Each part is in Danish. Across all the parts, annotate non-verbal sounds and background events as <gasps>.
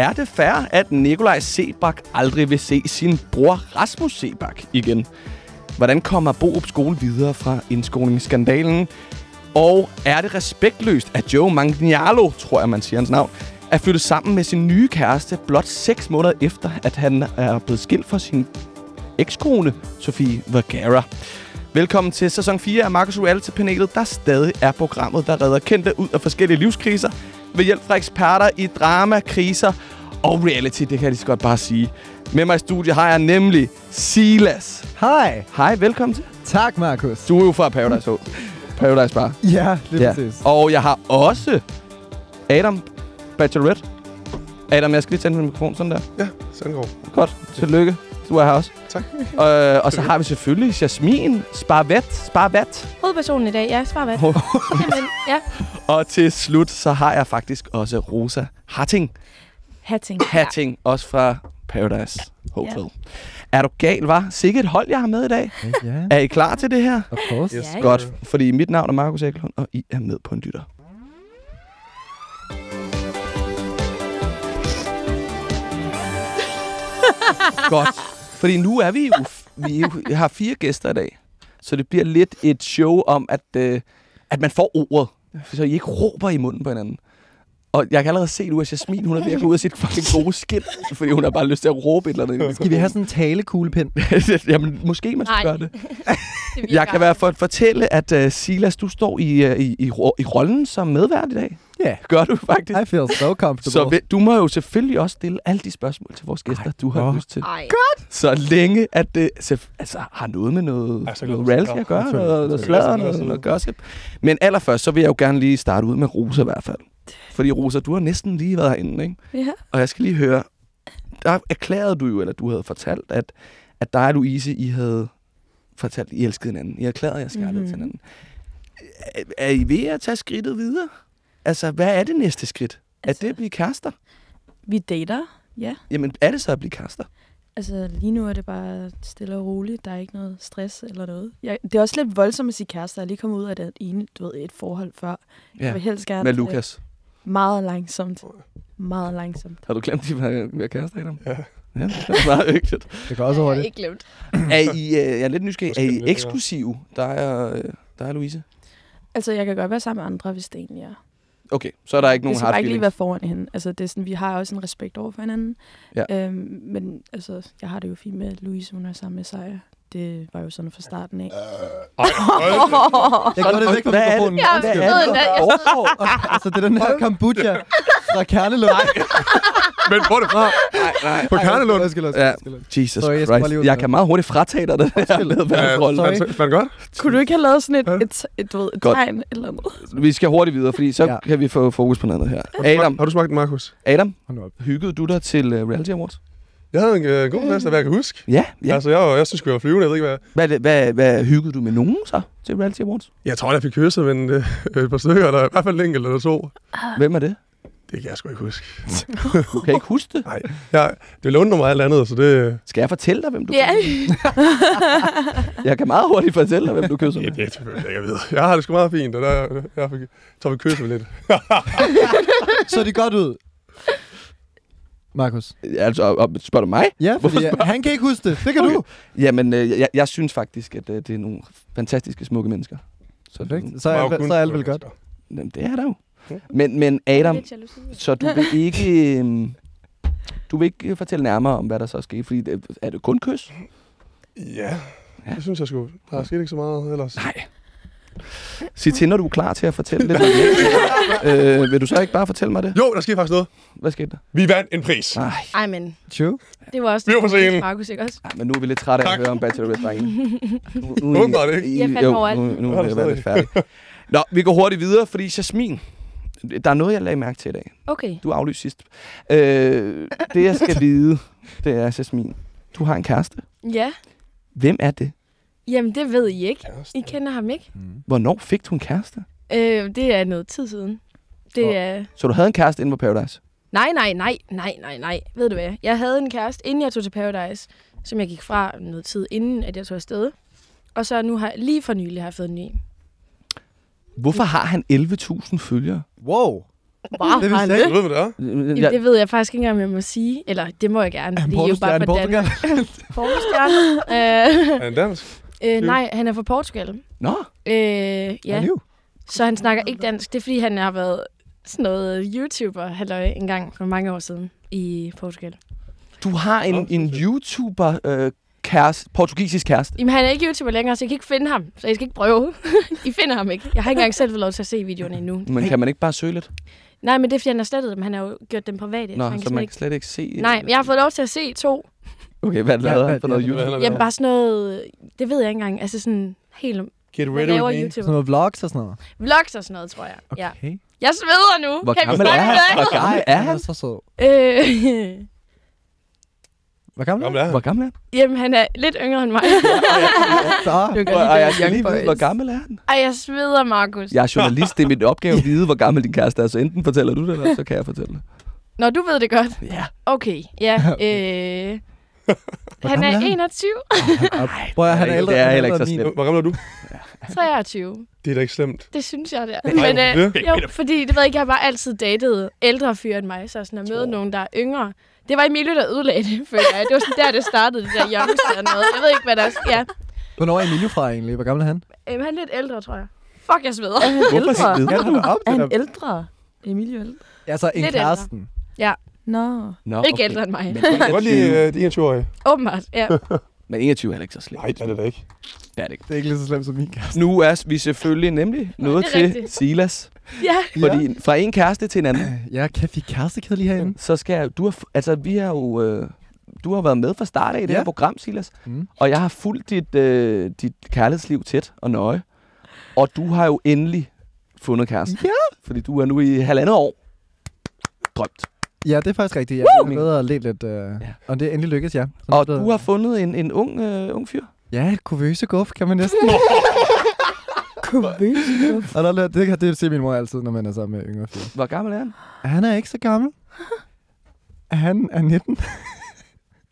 er det fair, at Nikolaj Sebak aldrig vil se sin bror Rasmus Sebak igen? Hvordan kommer Boop skole videre fra indskolingsskandalen? Og er det respektløst, at Joe Manganiello, tror jeg, man siger hans navn, er flyttet sammen med sin nye kæreste blot 6 måneder efter, at han er blevet skilt fra sin ekskone, Sofie Vergara. Velkommen til sæson 4 af Marcus Reality-panelet, der stadig er programmet, der redder kendte ud af forskellige livskriser ved hjælp fra eksperter i drama, kriser og reality, det kan jeg lige så godt bare sige. Med mig i studiet har jeg nemlig Silas. Hej. Hej, velkommen til. Tak, Markus. Du er jo fra Paradise, Hotel. Paradise Bar. Ja, lige ja. præcis. Og jeg har også Adam Bachelorette. Adam, jeg skal lige tænde min mikrofon sådan der. Ja, sådan går. Godt, tillykke. Du er her også. Tak. <laughs> Øh, og så har vi selvfølgelig Jasmin Sparvat. Sparvat. Hovedpersonen i dag, ja, Svarvat. Jamen, ja, <laughs> Og til slut, så har jeg faktisk også Rosa Hatting. Hatting. Hatting, også fra Paradise Hotel. Er du gal, var? Sikkert hold, jeg har med i dag. Ja, Er I klar til det her? of course. Yes. Ja, Godt, fordi mit navn er Markus Eklund, og I er med på en lytter. <laughs> Godt, fordi nu er vi jo, vi jo, har fire gæster i dag, så det bliver lidt et show om, at, øh, at man får ordet, så I ikke råber i munden på hinanden. Og jeg kan allerede se nu, at Jasmin, hun er ved at gå ud af sit fucking gode skilt, fordi hun har bare lyst til at råbe et eller andet. Skal vi have sådan en talekuglepind? <laughs> Jamen, måske man skal gøre det. <laughs> det. Jeg kan være for at fortælle, at uh, Silas, du står i, uh, i, i, i rollen som medvært i dag. Ja. Gør du faktisk. I feel so comfortable. Så du må jo selvfølgelig også stille alle de spørgsmål til vores gæster, Ej, du har lyst til. Ej. Så længe, at det altså, har noget med noget, noget reality at gøre, noget, noget sladder, noget, noget gossip. Men allerførst, så vil jeg jo gerne lige starte ud med Rosa i hvert fald. Fordi Rosa, du har næsten lige været herinde, ikke? Ja. Og jeg skal lige høre, der erklærede du jo, eller du havde fortalt, at, at dig og Louise, I havde fortalt, at I elskede hinanden. I erklærede jeres kærlighed mm-hmm. til Mhm. hinanden. Er, er I ved at tage skridtet videre? Altså, hvad er det næste skridt? Altså, er det at blive kærester? Vi dater, ja. Jamen, er det så at blive kærester? Altså, lige nu er det bare stille og roligt. Der er ikke noget stress eller noget. Jeg, det er også lidt voldsomt at sige kærester. Jeg er lige kommet ud af det ene, du ved, et forhold før. Jeg Ja, vil helst gerne... med øh, Lukas. Meget langsomt. Meget langsomt. Har du glemt, at I var, var kærester, Adam? Ja. Ja, det er meget hyggeligt. Det går også hurtigt. ikke glemt. Er I, øh, jeg er lidt nysgerrig, er I eksklusive, der er, øh, der er Louise? Altså, jeg kan godt være sammen med andre, hvis det egentlig er. Okay, så er der ikke nogen det skal hard bare ikke lige feelings. være foran hende. Altså, det er sådan, vi har også en respekt over for hinanden. Ja. Øhm, men altså, jeg har det jo fint med, at Louise, hun er sammen med Sejer. Det var jo sådan fra starten af. Ej, hold <laughs> Jeg går det væk fra er mikrofonen. Jeg Hvad er det, jeg stod- foregår? Altså, det er den her kombucha fra Kernelund. Men hvor er det fra? Nej, nej. På Kernelund? Undskyld, Ja. Jesus Sorry, jeg Christ. Jeg med kan meget hurtigt fratage dig det her med det- var det godt? Kunne du ikke have lavet sådan et, Ja. et, et, du ved, et Godt. tegn eller noget? Vi skal hurtigt videre, fordi så Ja. kan vi få fokus på noget andet her. Adam, Har du smagt den, Markus? Adam, hyggede du dig til uh, Reality Awards? Jeg havde en øh, god fest, hvad jeg kan huske. Ja, ja. Altså, jeg, var- jeg synes, vi var flyvende. Jeg ved ikke, hvad... Hvad, det- hvad, hvad hyggede du med nogen så til Reality Awards? Jeg tror, jeg fik kysset med en, øh, et par stykker, eller i hvert fald en enkelt eller to. Hvem er det? Det kan jeg sgu ikke huske. <laughs> Du kan ikke huske det. Nej, jeg, det undrer mig alt andet, så det... Skal jeg fortælle dig, hvem du Ja. <laughs> Jeg kan meget hurtigt fortælle dig, hvem du kysser med. det er jeg ved. Jeg har det sgu meget fint, og der, jeg fik, så vi kysset lidt. <laughs> Så det godt ud. Markus. Altså, og, og, spørger du mig? Ja, fordi spørger- han kan ikke huske det. Det kan du. Jamen, øh, jeg, jeg synes faktisk, at øh, det er nogle fantastiske, smukke mennesker. Så, Perfekt. Så er, alt- så er alt vel godt. Jamen, det er der jo. Men, men Adam, så du vil ikke... øhm, du vil ikke fortælle nærmere om, hvad der så er sket, fordi det, er det kun kys? Ja, det synes jeg sgu. Der er sket ikke så meget ellers. Nej. Sig til, når du er klar til at fortælle lidt. øh, vil du så ikke bare fortælle mig det? Jo, der skete faktisk noget. Hvad skete der? Vi vandt en pris. Nej, Ej, men True. det var også... Vi var på scenen. Markus, ikke også? men nu er vi lidt trætte af at Tak. høre om Bachelorette drengene. Nu, <laughs> nu, Åbenbart ikke. I- Jeg fandt jo, overalt. nu, nu Ja, er det være stadig. lidt færdigt. Nå, vi går hurtigt videre, fordi Jasmin, der er noget, jeg lagde mærke til i dag. Okay. Du aflyste sidst. Øh, det, jeg skal <laughs> vide, det er, Jasmin, du har en kæreste. Ja. Hvem er det? Jamen, det ved I ikke. Kæreste. I kender ham ikke. Mm. Hvornår fik du en kæreste? Øh, det er noget tid siden. Det Og- er... Så du havde en kæreste inde på Paradise? Nej, nej, nej, nej, nej, nej. Ved du hvad? Jeg havde en kæreste, inden jeg tog til Paradise, som jeg gik fra noget tid inden, at jeg tog afsted. Og så nu har jeg, lige for nylig har jeg fået en ny. Hvorfor har han 11.000 følgere? Wow. Wow, Det han Du ved, det? Jamen, Jeg, det ved jeg faktisk ikke engang, om jeg må sige. Eller det må jeg gerne, Er han I er Portugal? <laughs> Danmark. Portostjerne? <laughs> Er han dansk? Øh, øh, nej, han er fra Portugal. Nå, Øh, Ja. ja, så han snakker ikke dansk. Det er, fordi han har været sådan noget YouTuber, halløj, en gang for mange år siden i Portugal. du har en, en YouTuber øh, kæreste, portugisisk kæreste. Jamen, han er ikke YouTuber længere, så jeg kan ikke finde ham. Så jeg skal ikke prøve. <laughs> I finder ham ikke. Jeg har ikke engang selv fået lov til at se videoerne endnu. Men kan man ikke bare søge lidt? Nej, men det er, fordi han har slettet dem. Han har jo gjort dem private. Nå, han så kan man ikke... kan slet ikke se... Nej, men jeg har fået lov til at se to. Okay, hvad lavede han for noget ja, YouTube? er Jamen, bare sådan noget... Det ved jeg ikke engang. Altså sådan helt... Get ready with me. YouTuber? Sådan noget vlogs og sådan noget. Vlogs og sådan noget, tror jeg. Ja. Okay. Jeg sveder nu. Hvor kan vi gammel er snakke han? Hvor gammel er han? er så sød. Øh, <laughs> Hvor gammel er Jamen, det er han. Hvor gammel er han? jamen, han er lidt yngre end mig. <laughs> Så. Du kan jeg skal lige vide, Boys. hvor gammel er han? Ej, jeg sveder, Markus. Jeg er journalist, det er mit opgave at vide, hvor gammel din kæreste er. Så enten fortæller du det, eller så kan jeg fortælle det. Nå, du ved det godt. Ja. Okay, ja. <laughs> Øh, han er er han? 21, Prøv at han er er ældre. det er heller ikke så ældre end slemt. Hvor gammel er du? 23. Det er da ikke slemt. Det synes jeg, det er. Nej, Men øh, det? jo, fordi det ved jeg ikke, jeg har bare altid datet ældre fyre end mig, så sådan at møde nogen, der er yngre. Det var Emilie, der ødelagde det, føler jeg. Det var sådan der, det startede, det der youngster og noget. Jeg ved ikke, hvad der er. Ja, Hvornår er Emilio fra egentlig? Hvor gammel er han? øhm, han er lidt ældre, tror jeg. Fuck, jeg sveder. Hvorfor Kan han op Er til han ældre? Emilio ældre? Altså en Lidt ældre. kæresten. Nå. Nå, Ikke ældre end mig. Men, <laughs> Jeg kan godt lide uh, de 21-årige. Åbenbart, ja. <laughs> men 21 er heller ikke så slemt. Nej, det er det da ikke. Det er det ikke. Det er ikke lige så slemt som min kæreste. Nu er vi selvfølgelig nemlig nået det er til rigtigt. Silas. <laughs> Ja, Fordi fra en kæreste til en anden, <clears throat> Ja, kan vi kæreste lige herinde? så skal jeg, du har, f- altså vi har jo, øh, du har været med fra start af i det Ja. her program, Silas. Mm. Og jeg har fulgt dit, øh, dit kærlighedsliv tæt og nøje. Og du har jo endelig fundet kæreste. Ja. Fordi du er nu i halvandet år drømt. Ja, det er faktisk rigtigt. Jeg har gået og let lidt, øh, Ja. og det er endelig lykkedes, ja. Så Og er du har fundet en, en ung, øh, ung fyr. Ja, kuvøse guf, kan man næsten. <laughs> og der, det, det, det siger min mor altid, når man er sammen med yngre fyre. Hvor gammel er han? Han er ikke så gammel. Han er 19.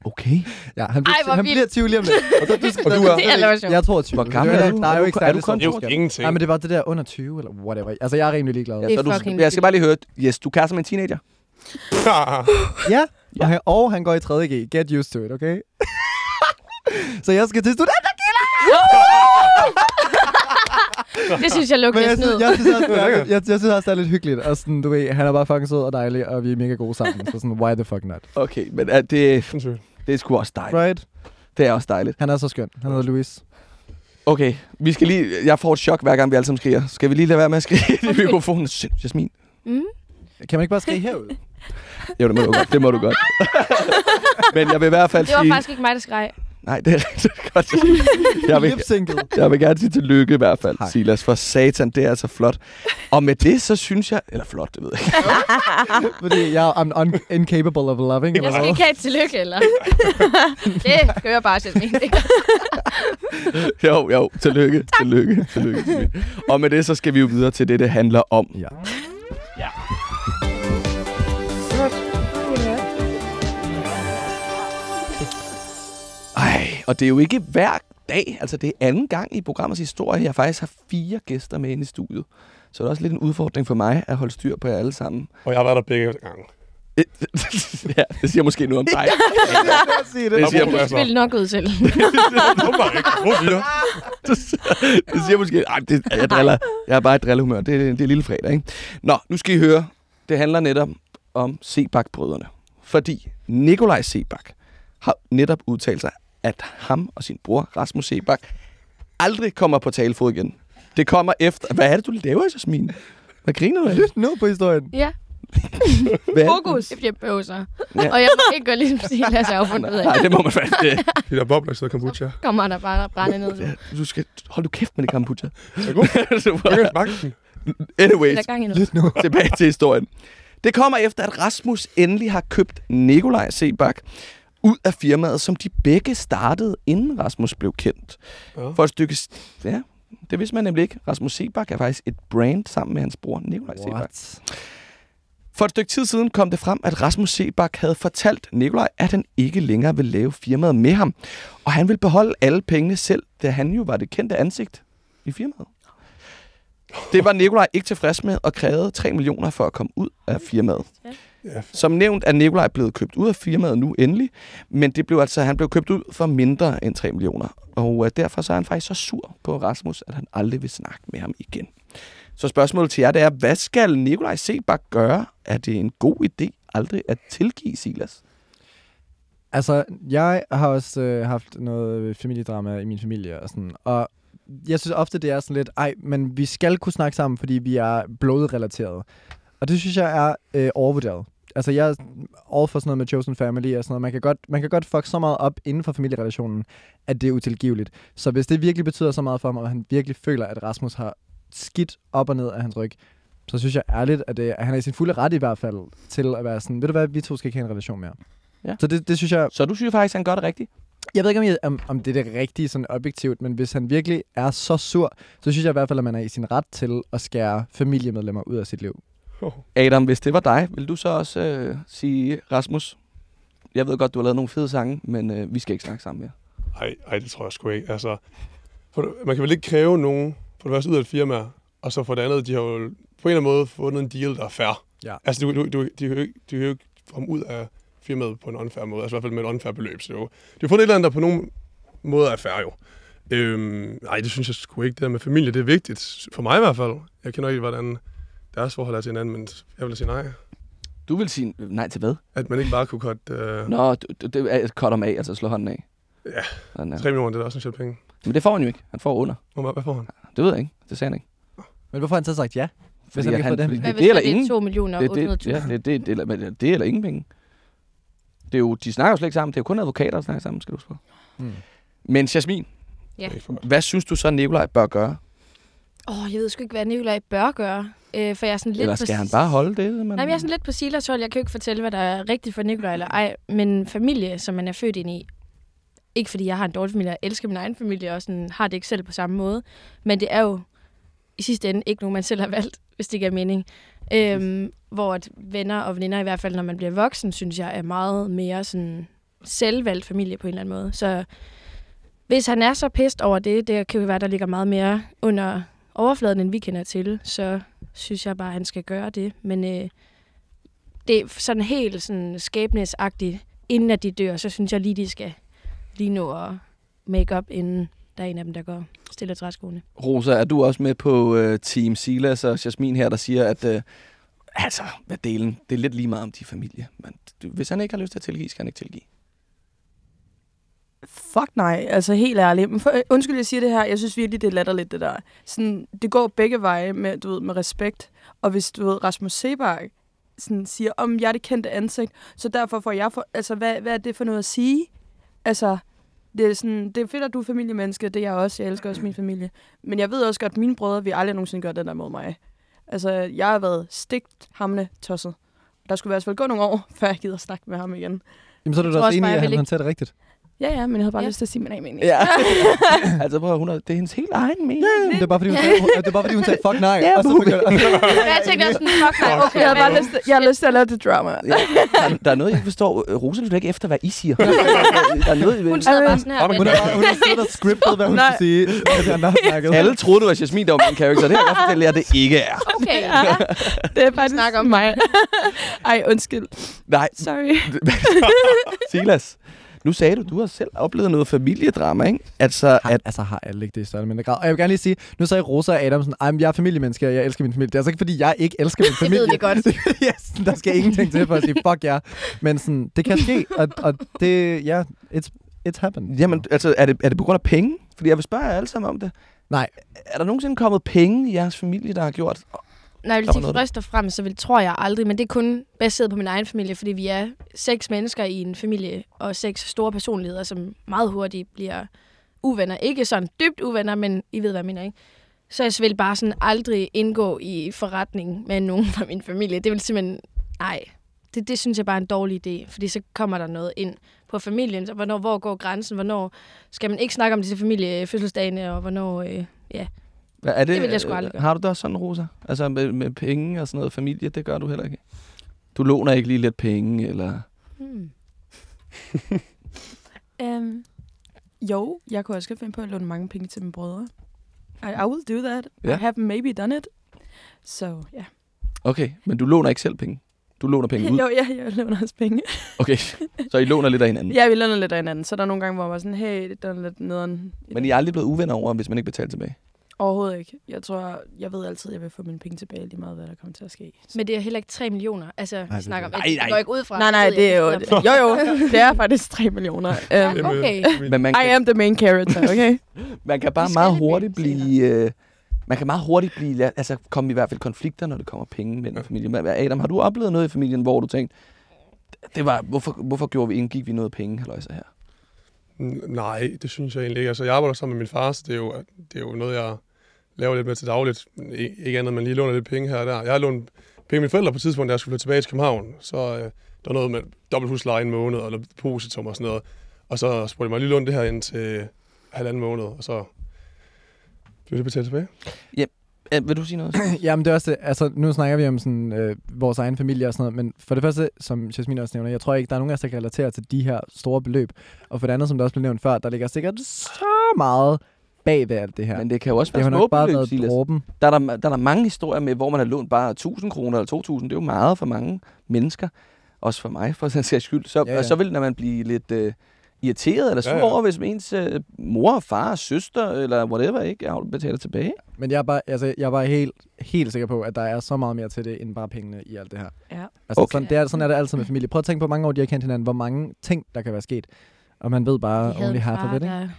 Okay. Ja, han bliver, Ej, hvor han vildt. bliver 20 lige om lidt. Og, så, du skal, Og du er- Det er. Jeg er 22. Hvor gammel det er du? Der er jo ikke Er du kun Det er jo ingenting. Nej, men det var det der under 20, eller whatever. Altså, jeg er rimelig ligeglad. Er Ja, så du, jeg skal bare lige høre, yes, du er kæreste med en teenager. <laughs> Ja, og han, og han går i 3.G. Get used to it, okay? <laughs> så jeg skal til student. <laughs> Det synes jeg lugter jeg synes, jeg, synes også, er, lækkert. jeg, jeg synes også, det er lidt hyggeligt. Og sådan, du ved, han er bare fucking sød og dejlig, og vi er mega gode sammen. Så sådan, why the fuck not? Okay, men er det, det er sgu også dejligt. Right? Det er også dejligt. Han er så skøn. Han hedder Louis. Okay, vi skal lige... Jeg får et chok, hver gang vi alle sammen skriger. Skal vi lige lade være med at skrige i mikrofonen? Sind, Jasmin. Mm. Kan man ikke bare skrige herud? Jo, det må du godt. Det må du godt. <laughs> men jeg vil i hvert fald Det var sige... faktisk ikke mig, der skreg. Nej, det er rigtig godt. <laughs> Jeg vil, jeg vil gerne sige tillykke i hvert fald, Hej. Silas, for satan, det er altså flot. Og med det, så synes jeg... Eller flot, det ved jeg ikke. <laughs> Fordi jeg er un- incapable of loving. Jeg skal ikke have et tillykke, eller? det kører bare. Det gør- Jo, jo, tillykke, tillykke, tillykke, tillykke. Og med det, så skal vi jo videre til det, det handler om. Ja. Ej, og det er jo ikke hver dag, altså det er anden gang i programmets historie, jeg faktisk har fire gæster med inde i studiet. Så det er også lidt en udfordring for mig at holde styr på jer alle sammen. Og jeg har været der begge gange. <laughs> ja, det siger måske noget om dig. <laughs> Det det. siger, Hvor- Det spiller nok ud fire? <laughs> det siger måske... Ej, det, jeg, driller, jeg er bare i drillehumør. Det, er- det er lille fredag, ikke? Nå, nu skal I høre. Det handler netop om Sebak-brødrene. Fordi Nikolaj Sebak har netop udtalt sig, at ham og sin bror Rasmus Sebak aldrig kommer på talefod igen. Det kommer efter... Hvad er det, du laver, Jasmin? Hvad griner du af? Lyt nu på historien. Ja, <laughs> Hvad det? fokus. Jeg bliver bøvser. Ja. Og jeg må ikke gå ligesom Silas har fundet ud af. Nej, det må man faktisk ikke. <laughs> De der bobler for kombucha. Kommer der bare brænde ned. Ja, Du skal... Hold du kæft med det kombucha. Er god? <laughs> Jeg kan smage den. Anyways. Lyt nu. tilbage til historien. Det kommer efter, at Rasmus endelig har købt Nikolaj Sebak ud af firmaet, som de begge startede, inden Rasmus blev kendt. Ja. For et stykke... Ja, det vidste man nemlig ikke. Rasmus Sebak er faktisk et brand sammen med hans bror Nikolaj Sebak. For et stykke tid siden kom det frem, at Rasmus Sebak havde fortalt Nikolaj, at han ikke længere ville lave firmaet med ham. Og han ville beholde alle pengene selv, da han jo var det kendte ansigt i firmaet. Det var Nikolaj ikke tilfreds med og krævede 3 millioner for at komme ud af firmaet. Ja, Som nævnt er Nikolaj blevet købt ud af firmaet nu endelig, men det blev altså, han blev købt ud for mindre end 3 millioner. Og øh, derfor så er han faktisk så sur på Rasmus, at han aldrig vil snakke med ham igen. Så spørgsmålet til jer, det er, hvad skal Nikolaj Sebak gøre? Er det en god idé aldrig at tilgive Silas? Altså, jeg har også øh, haft noget familiedrama i min familie og sådan, og jeg synes ofte, det er sådan lidt, ej, men vi skal kunne snakke sammen, fordi vi er blodrelateret. Og det synes jeg er øh, overvurderet. Altså, jeg er all for sådan noget med chosen family og sådan noget. Man kan, godt, man kan godt fuck så meget op inden for familierelationen, at det er utilgiveligt. Så hvis det virkelig betyder så meget for ham, og han virkelig føler, at Rasmus har skidt op og ned af hans ryg, så synes jeg ærligt, at, det, at han er i sin fulde ret i hvert fald til at være sådan, ved du hvad, vi to skal ikke have en relation mere. Ja. Så det, det synes jeg, Så du synes faktisk, han gør det rigtigt? jeg ved ikke, om, jeg, om, om det er det rigtige sådan objektivt, men hvis han virkelig er så sur, så synes jeg i hvert fald, at man er i sin ret til at skære familiemedlemmer ud af sit liv. Adam, hvis det var dig, vil du så også øh, sige, Rasmus, jeg ved godt, du har lavet nogle fede sange, men øh, vi skal ikke snakke sammen mere. Ej, ej, det tror jeg sgu ikke. Altså, for, det- man kan vel ikke kræve nogen, for det første ud af et firma, og så for det andet, de har jo på en eller anden måde fundet en deal, der er fair. Ja. Altså, du, du, du, de kan jo ikke, de kan jo ikke komme ud af firmaet på en unfair måde, altså i hvert fald med et unfair beløb. Så jo, de har fundet et eller andet, der på nogen måde er fair jo. Øhm, nej, det synes jeg sgu ikke. Det der med familie, det er vigtigt. For mig i hvert fald. Jeg kender ikke, hvordan deres forhold er til hinanden, men jeg vil sige nej. Du vil sige nej til hvad? At man ikke bare kunne cut øh, Nå, det er cut ham af, altså slå hånden af. Ja. Sådan, ja. 3 millioner, det er også en sjældent penge. Men det får han jo ikke. Han får under. Hvor- Hvad får han? Det ved jeg ikke. Det sagde han ikke. Men hvorfor har han så sagt ja? Hvis Fordi han det, han. Hvad det, det eller det er ingen. 2 millioner Det, og det, 800.000? ja, det, det, det, eller, det eller ingen penge. Det er jo, de snakker jo slet ikke sammen. Det er jo kun advokater, der snakker sammen, skal du huske på. Hmm. Men Jasmin, Ja. Det hvad synes du så, Nikolaj bør gøre? Åh, oh, jeg ved sgu ikke, hvad Nikolaj bør gøre. Øh, for jeg er sådan lidt Eller på skal han s- bare holde det? Man... Nej, men jeg er sådan lidt på Silas hold. Jeg kan jo ikke fortælle, hvad der er rigtigt for Nikolaj eller ej. Men familie, som man er født ind i, ikke fordi jeg har en dårlig familie, jeg elsker min egen familie og sådan, har det ikke selv på samme måde. Men det er jo i sidste ende ikke nogen, man selv har valgt, hvis det giver mening. Øhm, hvor at venner og veninder, i hvert fald når man bliver voksen, synes jeg er meget mere sådan selvvalgt familie på en eller anden måde. Så hvis han er så pist over det, det kan jo være, der ligger meget mere under overfladen, end vi kender til, så synes jeg bare, at han skal gøre det. Men øh, det er sådan helt sådan skæbnesagtigt, inden at de dør, så synes jeg lige, de skal lige nå at make up, inden der er en af dem, der går stille træskoene. Rosa, er du også med på øh, Team Silas og Jasmin her, der siger, at øh, altså, hvad delen, det er lidt lige meget om de familie. Men du, hvis han ikke har lyst til at tilgive, skal han ikke tilgive. Fuck nej, altså helt ærligt. Men for, øh, undskyld, jeg siger det her. Jeg synes virkelig, det er latterligt, det der. Sådan, det går begge veje med, du ved, med respekt. Og hvis du ved, Rasmus Sebak sådan siger, om jeg er det kendte ansigt, så derfor får jeg... For, altså, hvad, hvad er det for noget at sige? Altså, det er, sådan, det er fedt, at du er familiemenneske. Det er jeg også. Jeg elsker også min familie. Men jeg ved også godt, at mine brødre vil aldrig nogensinde gøre den der mod mig. Altså, jeg har været stigt hamne tosset. Der skulle i hvert fald gå nogle år, <laughs> før jeg gider snakke med ham igen. Jamen, så er du Jeg da også enig at han ikke- håndterer det rigtigt. Ja, ja, men jeg havde bare Ja. lyst til at sige min egen mening. Ja. <laughs> <laughs> altså, prøv, hun har, det er hendes helt egen mening. Ja, det er bare fordi, hun sagde, det er bare, fordi, hun sagde fuck nej. Ja, og så begyndte, og så, Jeg tænkte også sådan, fuck nej, okay. Jeg har bare lyst til, jeg har lyst til at lave det drama. Ja, der, der er noget, jeg ikke forstår. Rosa lytter ikke efter, hvad I siger. <laughs> der er noget, Hun sidder bare sådan her. hun, har, hun har siddet og scriptet, hvad hun skulle sige, har. Alle troede, det var Jasmin, der var min karakter. Det kan jeg godt fortælle jer, det ikke er. Okay. Det er faktisk Snak om mig. Ej, undskyld. Nej, Sorry. Silas. Nu sagde du, du har selv oplevet noget familiedrama, ikke? Altså, Har, at altså har alle ikke det i større mindre grad. Og jeg vil gerne lige sige, nu sagde Rosa og Adam sådan, "Ej, men jeg er familiemenneske, og jeg elsker min familie. Det er altså ikke, fordi jeg ikke elsker min <laughs> familie. <laughs> ved vi godt. yes, der skal ingenting til for at sige, fuck jer. Men sådan, det kan ske, og, og det, ja, it's, it's happened. Jamen, altså, er det, er det på grund af penge? Fordi jeg vil spørge jer alle sammen om det. Nej. Er der nogensinde kommet penge i jeres familie, der har gjort? Nej, jeg vil sige og fremmest, så vil, tror jeg aldrig, men det er kun baseret på min egen familie, fordi vi er seks mennesker i en familie, og seks store personligheder, som meget hurtigt bliver uvenner. Ikke sådan dybt uvenner, men I ved, hvad jeg mener, ikke? Så jeg vil bare sådan aldrig indgå i forretning med nogen fra min familie. Det vil simpelthen, nej, det, det synes jeg bare er en dårlig idé, fordi så kommer der noget ind på familien. Så hvornår, hvor går grænsen? Hvornår skal man ikke snakke om det til familiefødselsdagene, og hvornår, øh, ja. Hvad er det, Det vil jeg sgu aldrig gøre. Har du det også sådan, Rosa? Altså med, med penge og sådan noget familie, det gør du heller ikke? Du låner ikke lige lidt penge, eller... Hmm. Um, <laughs> jo, jeg kunne også godt finde på at låne mange penge til mine brødre. I, I will do that. Ja. I have maybe done it. Så ja. Okay, men du låner ikke selv penge? Du låner penge <laughs> ud? Jo, ja, jeg låner også penge. <laughs> Okay, så I låner lidt af hinanden? Ja, vi låner lidt af hinanden, så der er nogle gange, hvor man var sådan, hey, det er lidt nederen. Men I er aldrig blevet uvenner over, hvis man ikke betaler tilbage? Overhovedet ikke. Jeg tror, jeg ved altid, at jeg vil få mine penge tilbage, lige meget hvad der kommer til at ske. Så. Men det er heller ikke 3 millioner. Altså, det vi er snakker om, det. at Nej, det nej. går ikke ud fra. Nej, nej, det er jo... ikke. Jo, jo, <laughs> det er faktisk 3 millioner. Ja, Um, okay. Men man I kan, am the main character, okay? man kan bare meget hurtigt blive... Øh, man kan meget hurtigt blive... Altså, komme i hvert fald konflikter, når det kommer penge mellem Ja. familien. Men Adam, har du oplevet noget i familien, hvor du tænkte, det var, hvorfor, hvorfor gjorde vi, indgik vi noget penge, halløjsa her? Nej, det synes jeg egentlig ikke. Altså, jeg arbejder sammen med min far, så det er jo, det er jo noget, jeg laver lidt med til dagligt. Ikke andet, man lige låner lidt penge her og der. Jeg har lånt penge mine forældre på et tidspunkt, da jeg skulle flytte tilbage til København. Så øh, der var noget med dobbelt husleje en måned, eller depositum og sådan noget. Og så spurgte jeg mig lige låne det her ind til halvanden måned, og så blev det betalt tilbage. Øh, vil du sige noget? <clears throat> Jamen det er også det. Altså, nu snakker vi om sådan, øh, vores egen familie og sådan noget, men for det første, som Jasmine også nævner, jeg tror ikke, der er nogen af os, der kan relatere til de her store beløb. Og for det andet, som der også blev nævnt før, der ligger sikkert så meget bag ved alt det her. Men det kan jo også det være har nok små bare været Silas. dråben. Der er der, der er der mange historier med, hvor man har lånt bare 1000 kroner eller 2000. Det er jo meget for mange mennesker. Også for mig, for den sags skyld. Så, Ja, ja. Og så vil når man blive lidt øh, irriteret eller sur Ja, ja, over, hvis ens øh, mor, far, søster eller whatever ikke betaler tilbage. Men jeg er bare, altså, jeg er bare helt, helt sikker på, at der er så meget mere til det, end bare pengene i alt det her. Ja. Altså, Okay. sådan, det er, sådan er det altid med familie. Prøv at tænke på, hvor mange år de har kendt hinanden, hvor mange ting, der kan være sket. Og man ved bare havde only half of it, ikke?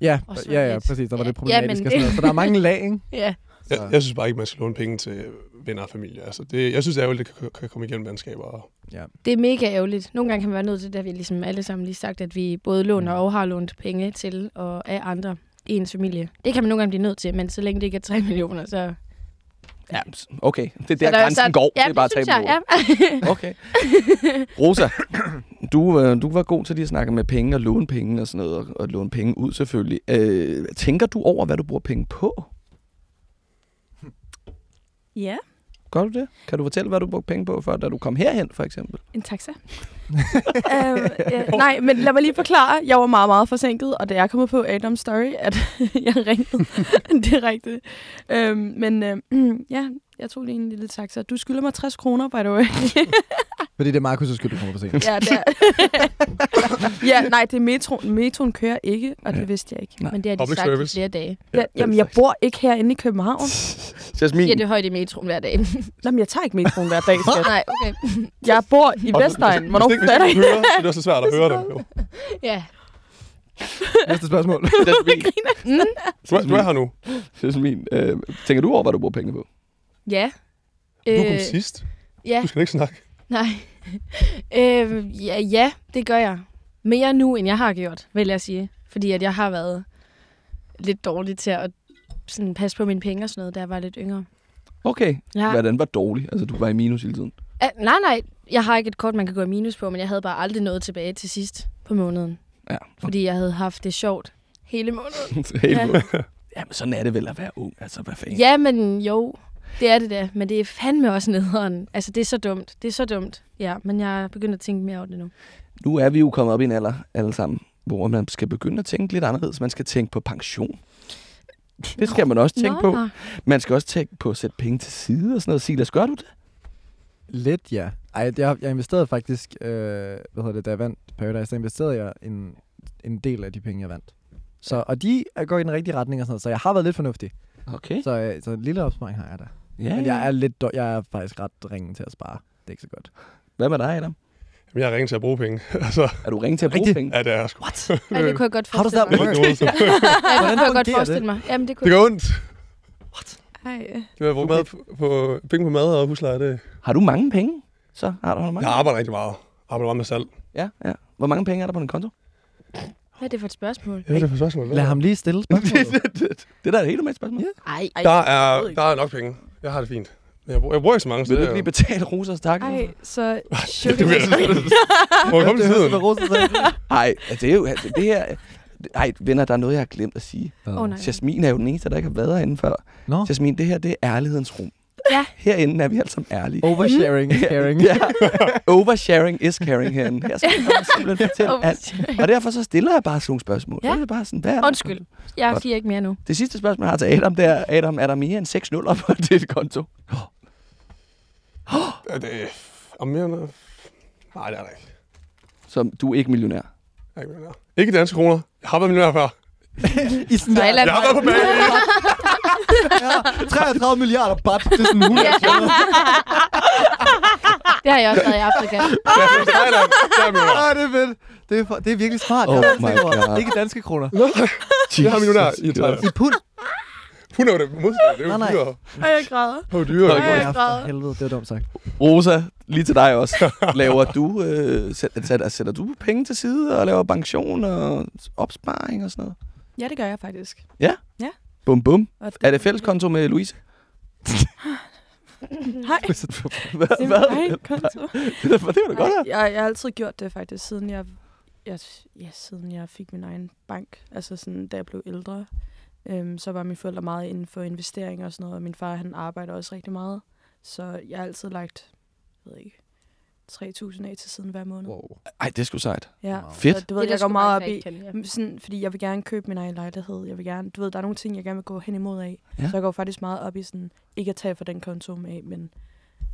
Ja, Og ja, ja, lidt- præcis. Der var Ja, det problematisk men og sådan noget. Så der er mange lag, ikke? <laughs> Ja. Jeg, Så- jeg synes bare ikke, man skal låne penge til venner og familie. Altså, det, jeg synes, det er ærgerligt, at det kan, kan komme igennem venskaber. Og, Det er mega ærgerligt. Nogle gange kan man være nødt til, det har vi ligesom alle sammen lige sagt, at vi både låner Mm. og har lånt penge til og af andre i ens familie. Det kan man nogle gange blive nødt til, men så længe det ikke er 3 <laughs> millioner, så... Ja, okay. Det er så der, grænsen så, går. Ja, det er bare 3 synes jeg, ja. Okay. Rosa, <clears throat> du, øh, du var god til lige at snakke med penge og låne penge og sådan noget, og, og låne penge ud selvfølgelig. Øh, tænker du over, hvad du bruger penge på? Ja, Gør du det? Kan du fortælle, hvad du brugte penge på, før da du kom herhen, for eksempel? en taxa. uh, <laughs> ja, nej, men lad mig lige forklare. Jeg var meget, meget forsinket, og da jeg kom på Adam's Story, at <laughs> jeg ringede <laughs> direkte. Um, men uh, <clears throat> ja, jeg tog lige en lille taxa. Du skylder mig 60 kroner, by the way. Fordi det er Markus' skyld, du kommer for sent. ja, det er. ja, nej, det er metroen. Metroen kører ikke, og det vidste jeg ikke. Nej. Men det har de Public sagt service. i flere dage. Ja, jamen, jeg bor ikke herinde i København. Jasmin, Ja, det er højt i metroen hver dag. Jamen, jeg tager ikke metroen hver dag, skat. Nej, okay. Jeg bor i Vestegn. Hvornår fatter hvis, ikke hører, så er det også svært at høre det. Jo. Ja. Næste spørgsmål. Jasmin, Du, er, du er her nu. Jasmin øh, tænker du over, hvad du bruger penge på? Ja. Du kom Øh, sidst. Ja, Du skal ikke snakke. Nej. <laughs> øh, ja, ja, det gør jeg. Mere nu, end jeg har gjort, vil jeg sige. Fordi at jeg har været lidt dårlig til at sådan, passe på mine penge og sådan noget, da jeg var lidt yngre. Okay, Ja. hvordan var dårlig? Altså, du var i minus hele tiden. Ah, nej, nej. Jeg har ikke et kort, man kan gå i minus på, men jeg havde bare aldrig noget tilbage til sidst på måneden. Ja. Fordi jeg havde haft det sjovt hele måneden. <laughs> Helt Ja. ja. <laughs> Jamen, sådan er det vel at være ung. Altså, hvad fanden? Ja, men jo, det er det da. Men det er fandme også nederen. Altså, det er så dumt. Det er så dumt. Ja, men jeg er begyndt at tænke mere over det nu. Nu er vi jo kommet op i en alder, alle sammen, hvor man skal begynde at tænke lidt anderledes. Man skal tænke på pension. Det skal man også tænke Nå, på. nå. Man skal også tænke på at sætte penge til side og sådan noget. Silas, gør du det? Lidt, ja. Ej, jeg, jeg investerede faktisk, øh, hvad hedder det, da jeg vandt Paradise, der investerede jeg en, en del af de penge, jeg vandt. Så, og de går i den rigtige retning og sådan noget, så jeg har været lidt fornuftig. Okay. Så, øh, så en lille opsparing har jeg der. Ja, Men jeg er lidt, dår- jeg er faktisk ret ringen til at spare. Det er ikke så godt. Hvad med dig, Adam? Jamen, jeg har ringet til at bruge penge. <laughs> altså, Er du ringe til at bruge Rigtigt? penge? ja, det er sgu. What? <laughs> Ja, det kunne jeg godt How does forestille that mig. work? Det, er Ja, det kunne jeg godt forestille det? mig. Jamen, det kunne det gør ondt. Ej, Det er brugt mad på, på, penge på mad og husleje. Det. Har du mange penge? Så har du, har du mange? Jeg arbejder rigtig meget. Jeg arbejder meget med salg. Ja, ja. Hvor mange penge er der på din konto? Hvad er det for et spørgsmål? Det er for spørgsmål. Lad ham lige stille <laughs> spørgsmålet. det er da et helt normalt spørgsmål. Ja. Ej, ej, Der jeg er, der er nok penge. Jeg har det fint. Men Jeg bruger, jeg bruger ikke så mange. så Vil du det ikke er lige betale Rosas tak? Ej, så sugar. vil jeg <laughs> Må jeg komme til tiden? Nej, altså, det er jo altså, det her... Ej, venner, der er noget, jeg har glemt at sige. Nej. Jasmin er jo den eneste, der ikke har været herinde før. Nå, Jasmin, det her, det er ærlighedens rum. Ja. Herinde er vi alle sammen ærlige. Oversharing is caring. ja. Oversharing is caring herinde. Her skal man bare simpelthen fortælle alt. Og derfor så stiller jeg bare sådan nogle spørgsmål. Ja. Så er det bare sådan, hvad er der? Undskyld. Jeg Godt. siger ikke mere nu. Det sidste spørgsmål, jeg har til Adam, det er, Adam, er der mere end 6 nuller på <laughs> dit konto? Er det... Om mere end... Nej, det er der ikke. Så du er ikke millionær. Jeg er ikke millionær. Ikke danske kroner. Jeg har været millionær før. I sådan Så der, er- Jeg har været på banen. ja, 33 milliarder bat. Det er sådan 100 Ja. Det har jeg også været i Afrika. Ja, Thailand, der er jeg millionær. Ah, det er fedt. Det er, for, det er virkelig smart. Oh Jeg my. God. Ikke danske kroner. Jeg har millionær i Jesus Thailand. I pund. Hun er jo det modsatte. Det er jo Nej, nej. dyrere. Og jeg græder. Det er jo dyrere. Ikke? Ja, for helvede. Det var dumt sagt. Rosa, lige til dig også. <laughs> Laver du, øh, sæt, sæt, sætter du penge til side og laver pension og opsparing og sådan noget? Ja, det gør jeg faktisk. Bum bum. Og Er det fælleskonto med Louise? <laughs> Hej. <laughs> Hvad? Det er Hvad? min <laughs> egen konto. Det var det, var da godt her. Jeg, jeg har altid gjort det faktisk, siden jeg, jeg, ja, siden jeg fik min egen bank. Altså sådan, da jeg blev ældre. Øhm, så var mine forældre meget inden for investeringer og sådan noget, og min far han arbejder også rigtig meget. Så jeg har altid lagt, jeg ved ikke, 3.000 af til siden hver måned. Wow. Ej, det er sgu sejt. Ja, Fedt. Så, du ved, Det jeg går meget op i, ikke kan, ja. sådan, fordi jeg vil gerne købe min egen lejlighed. Jeg vil gerne, du ved, der er nogle ting, jeg gerne vil gå hen imod af. Ja. Ja. Så jeg går faktisk meget op i sådan, ikke at tage for den konto med, men...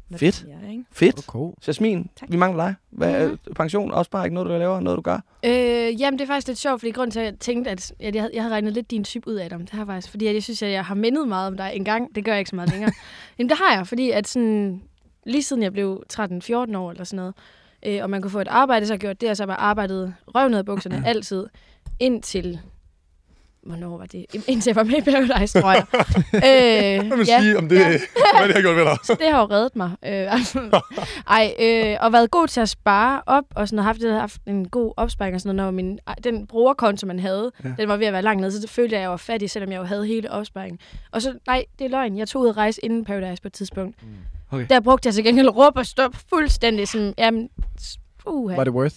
når Fedt. er, ikke? Fedt. Okay. Jasmin, Tak. vi mangler dig. Hvad, Mhm. Pension, opsparing, noget du laver, noget du gør? Øh, jamen, det er faktisk lidt sjovt, fordi grund til, at jeg tænkte, at jeg, havde- jeg havde regnet lidt din type ud af dem. Det har jeg faktisk, fordi at jeg synes, at jeg har mindet meget om dig en gang. Det gør jeg ikke så meget længere. <laughs> Jamen, det har jeg, fordi at sådan, lige siden jeg blev 13-14 år eller sådan noget, øh, og man kunne få et arbejde, så har jeg gjort det, og så har jeg bare arbejdet røv ned af bukserne <clears throat> altid, indtil... Hvornår var det? Indtil jeg var med i Paradise, tror jeg. <laughs> øh, Hvad vil sige om det? Ja. <laughs> Hvad det har gjort ved dig? det har jo reddet mig. Øh, <laughs> ej, øh, og været god til at spare op, og sådan, og haft, haft en god opsparing og sådan noget, når min, den brugerkonto, man havde, Ja. ja. den var ved at være langt ned, så det følte jeg, at jeg var fattig, selvom jeg jo havde hele opsparingen. Og så, nej, det er løgn. Jeg tog ud at rejse inden Paradise på et tidspunkt. Mm. Okay. Der brugte jeg til gengæld råb og stop fuldstændig sådan, jamen, uha. Var det worth?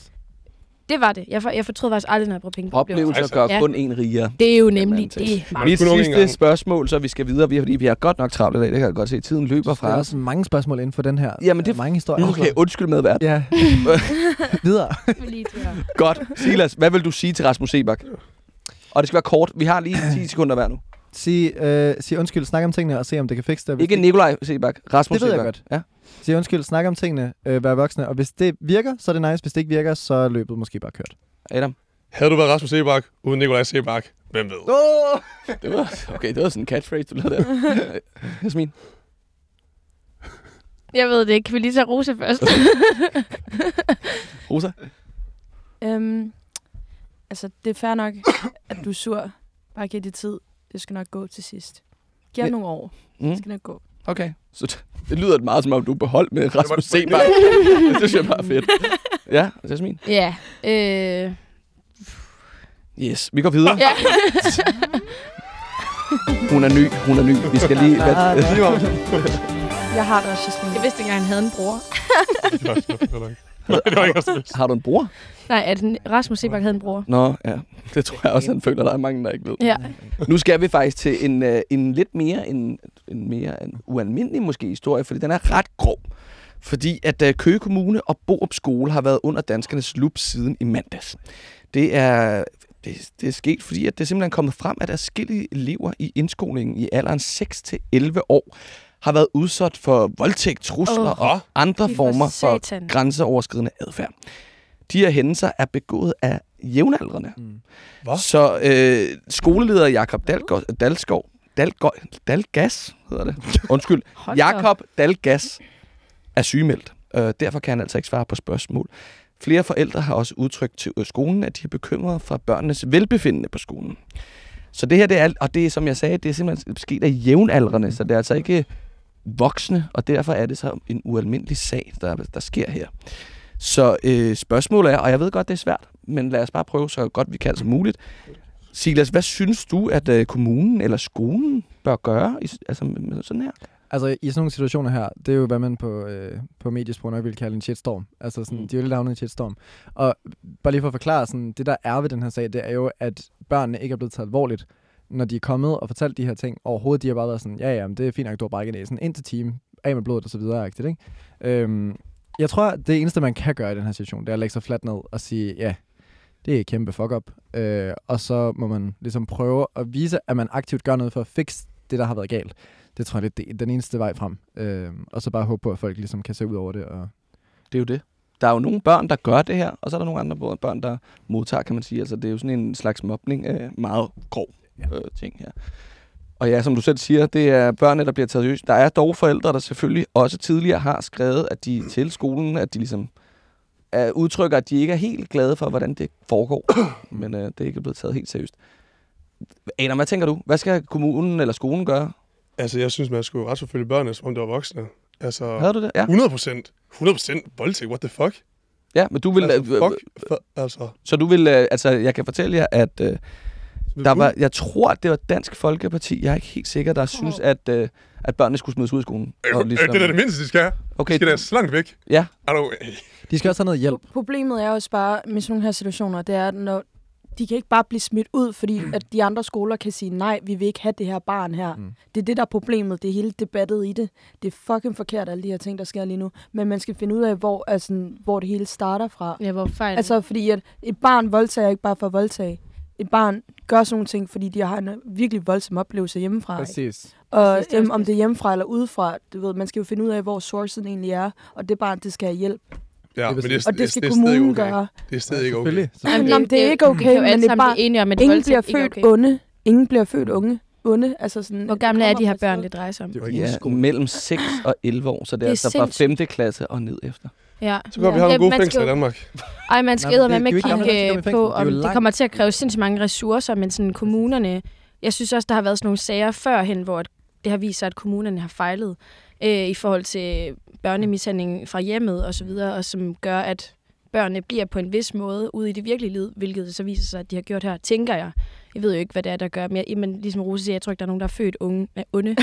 Det var det. Jeg, for, jeg fortrød faktisk aldrig, når jeg brugte penge på oplevelser. Oplevelser Altså, gør ja. kun en rigere. Det er jo nemlig det. Mit sidste spørgsmål, så vi skal videre, vi- fordi vi har godt nok travlt i dag. Det kan jeg godt se. Tiden løber Der er fra os. også mange spørgsmål inden for den her. Jamen, det- mange historier. Okay, undskyld med vært. Ja. <laughs> Videre. Godt. Silas, hvad vil du sige til Rasmus Sebak? Og det skal være kort. Vi har lige 10 <clears throat> sekunder hver nu. Sig, øh, sig undskyld, snak om tingene og se, om det kan fikse det. Ikke det- Nikolaj Sebak. Rasmus Det ved jeg Sebak. godt. Ja. Sig undskyld, snak om tingene, øh, vær voksne. Og hvis det virker, så er det nice. Hvis det ikke virker, så er løbet måske bare kørt. Adam. Havde du været Rasmus Sebak uden Nikolaj Sebak? Hvem ved? Oh! Det var, okay, det var sådan en catchphrase, du lavede der. <laughs> Jasmin. Jeg ved det ikke. Kan vi lige tage Rosa først? <laughs> Rosa. Øhm, altså, det er fair nok, at du er sur. Bare giv det tid. Det skal nok gå til sidst. Giv Ja. ja. nogle år. Mm. Det skal nok gå. Okay. Så det lyder meget som om, du er beholdt med Rasmus Sebak. <laughs> det synes jeg er bare fedt. Ja, Jasmin. ja. Øh, Yes, vi går videre. ja. <laughs> Hun er ny, hun er ny. Vi skal lige... Hvad, Jeg har det også, Jasmin. Jeg vidste ikke engang, han havde en bror. Det var ikke også det. har du en bror? Nej, at Rasmus Sebak havde en bror. Nå, ja. Det tror jeg også, han føler, der er mange, der ikke ved. Ja. Nu skal vi faktisk til en, øh, en lidt mere, en, en mere en ualmindelig måske historie, fordi den er ret grov. Fordi at øh, Køge Kommune og Borup Skole har været under danskernes lup siden i mandags. Det er, det, det er sket, fordi at det er simpelthen kommet frem, at adskillige elever i indskolingen i alderen 6-11 år har været udsat for voldtægt, trusler oh. og andre for former for satan. grænseoverskridende adfærd. De her hændelser er begået af jævnaldrende. Mm. Hvad? Så øh, skoleleder Jakob Dalgaard, Dalskov, Dalgaard, Dalgas hedder det. <laughs> Undskyld. Jakob Dalgas er sygemeldt. Øh, derfor kan han altså ikke svare på spørgsmål. Flere forældre har også udtrykt til øh, skolen, at de er bekymrede for børnenes velbefindende på skolen. Så det her, det er, alt- og det er, som jeg sagde, det er simpelthen sket af jævnaldrende, så det er altså ikke voksne, og derfor er det så en ualmindelig sag, der, der sker her. Så øh, spørgsmålet er, og jeg ved godt, det er svært, men lad os bare prøve så godt vi kan som muligt. Silas, hvad synes du, at øh, kommunen eller skolen bør gøre i, altså, med, sådan her? Altså, i sådan nogle situationer her, det er jo, hvad man på, øh, på mediesprog nok vil kalde en shitstorm. Altså, sådan, Mm. mm. de er jo lidt havnet i en shitstorm. Og bare lige for at forklare, sådan, det der er ved den her sag, det er jo, at børnene ikke er blevet taget alvorligt, når de er kommet og fortalt de her ting. Overhovedet, de har bare været sådan, ja, ja, men det er fint nok, du har brækket næsen. Ind til team, af med blodet og så videre. Ikke? Øhm, jeg tror, det eneste, man kan gøre i den her situation, det er at lægge sig fladt ned og sige, ja, det er et kæmpe fuck up. Øh, og så må man ligesom prøve at vise, at man aktivt gør noget for at fikse det, der har været galt. Det tror jeg, det er den eneste vej frem. Øh, og så bare håbe på, at folk ligesom kan se ud over det. Og Det er jo det. Der er jo nogle børn, der gør det her, og så er der nogle andre børn, der modtager, kan man sige. Altså, det er jo sådan en slags mobning øh, meget grov Ja. øh, ting her. Og ja, som du selv siger, det er børnene, der bliver taget seriøst. Der er dog forældre, der selvfølgelig også tidligere har skrevet, at de til skolen, at de ligesom er, udtrykker, at de ikke er helt glade for, hvordan det foregår. <coughs> Men øh, det er ikke blevet taget helt seriøst. Adam, hvad tænker du? Hvad skal kommunen eller skolen gøre? Altså, jeg synes, man skulle retsforfølge børnene, som om det var voksne. Altså, Havde du det? Ja. 100 procent. 100 procent voldtægt. What the fuck? Ja, men du vil... altså, øh, fuck. For, altså, Så du vil... øh, Altså, jeg kan fortælle jer, at... Øh, Der var, jeg tror, at det var Dansk Folkeparti, jeg er ikke helt sikker, der synes, at, øh, at børnene skulle smides ud af skolen. Øh, øh, det er det mindste, de skal. Okay. Okay, De skal da slangt væk. ja, Er du, de skal også have noget hjælp. Problemet er også bare med sådan nogle her situationer, det er, at når de kan ikke bare blive smidt ud, fordi at de andre skoler kan sige, nej, vi vil ikke have det her barn her. Mm. Det er det, der er problemet. Det er hele debattet i det. Det er fucking forkert, alle de her ting, der sker lige nu. Men man skal finde ud af, hvor, altså, hvor det hele starter fra. Ja, hvor fejl. Altså, fordi at et barn voldtager ikke bare for at voldtage. Et barn gør sådan nogle ting, fordi de har en virkelig voldsom oplevelse hjemmefra. ikke? Præcis. Og Præcis, det er øhm, om det. det er hjemmefra eller udefra, du ved, man skal jo finde ud af, hvor sourcen egentlig er. Og det barn, det skal have hjælp. ja, men det, er- Og det skal det er stadig kommunen okay. gøre. Det er stadig ikke okay. Selvfølgelig. Jamen, Jamen, det er ikke vi okay, jo men det er bare- enige om, at Ingen bliver er født okay. onde. Ingen bliver født unge. Onde, altså sådan... Hvor det gamle er de her børn, det drejer sig om? Det er skole. mellem 6 og 11 år, så det er, Det er altså fra sindssygt. 5. klasse og ned efter. Ja. Så går vi have Ja, en god man fængsel skal i Danmark. Ej, man skal Nej, det- med det er kigge fængsel. på, Det om det langt. kommer til at kræve sindssygt mange ressourcer, men sådan kommunerne... Jeg synes også, der har været sådan nogle sager førhen, hvor det har vist sig, at kommunerne har fejlet øh, i forhold til børnemishandling fra hjemmet og så videre, og som gør, at børnene bliver på en vis måde ude i det virkelige liv, hvilket så viser sig, at de har gjort her, tænker jeg. Jeg ved jo ikke, hvad det er, der gør, men, jeg, men ligesom Rose siger, jeg tror ikke, der er nogen, der er født unge, øh, onde.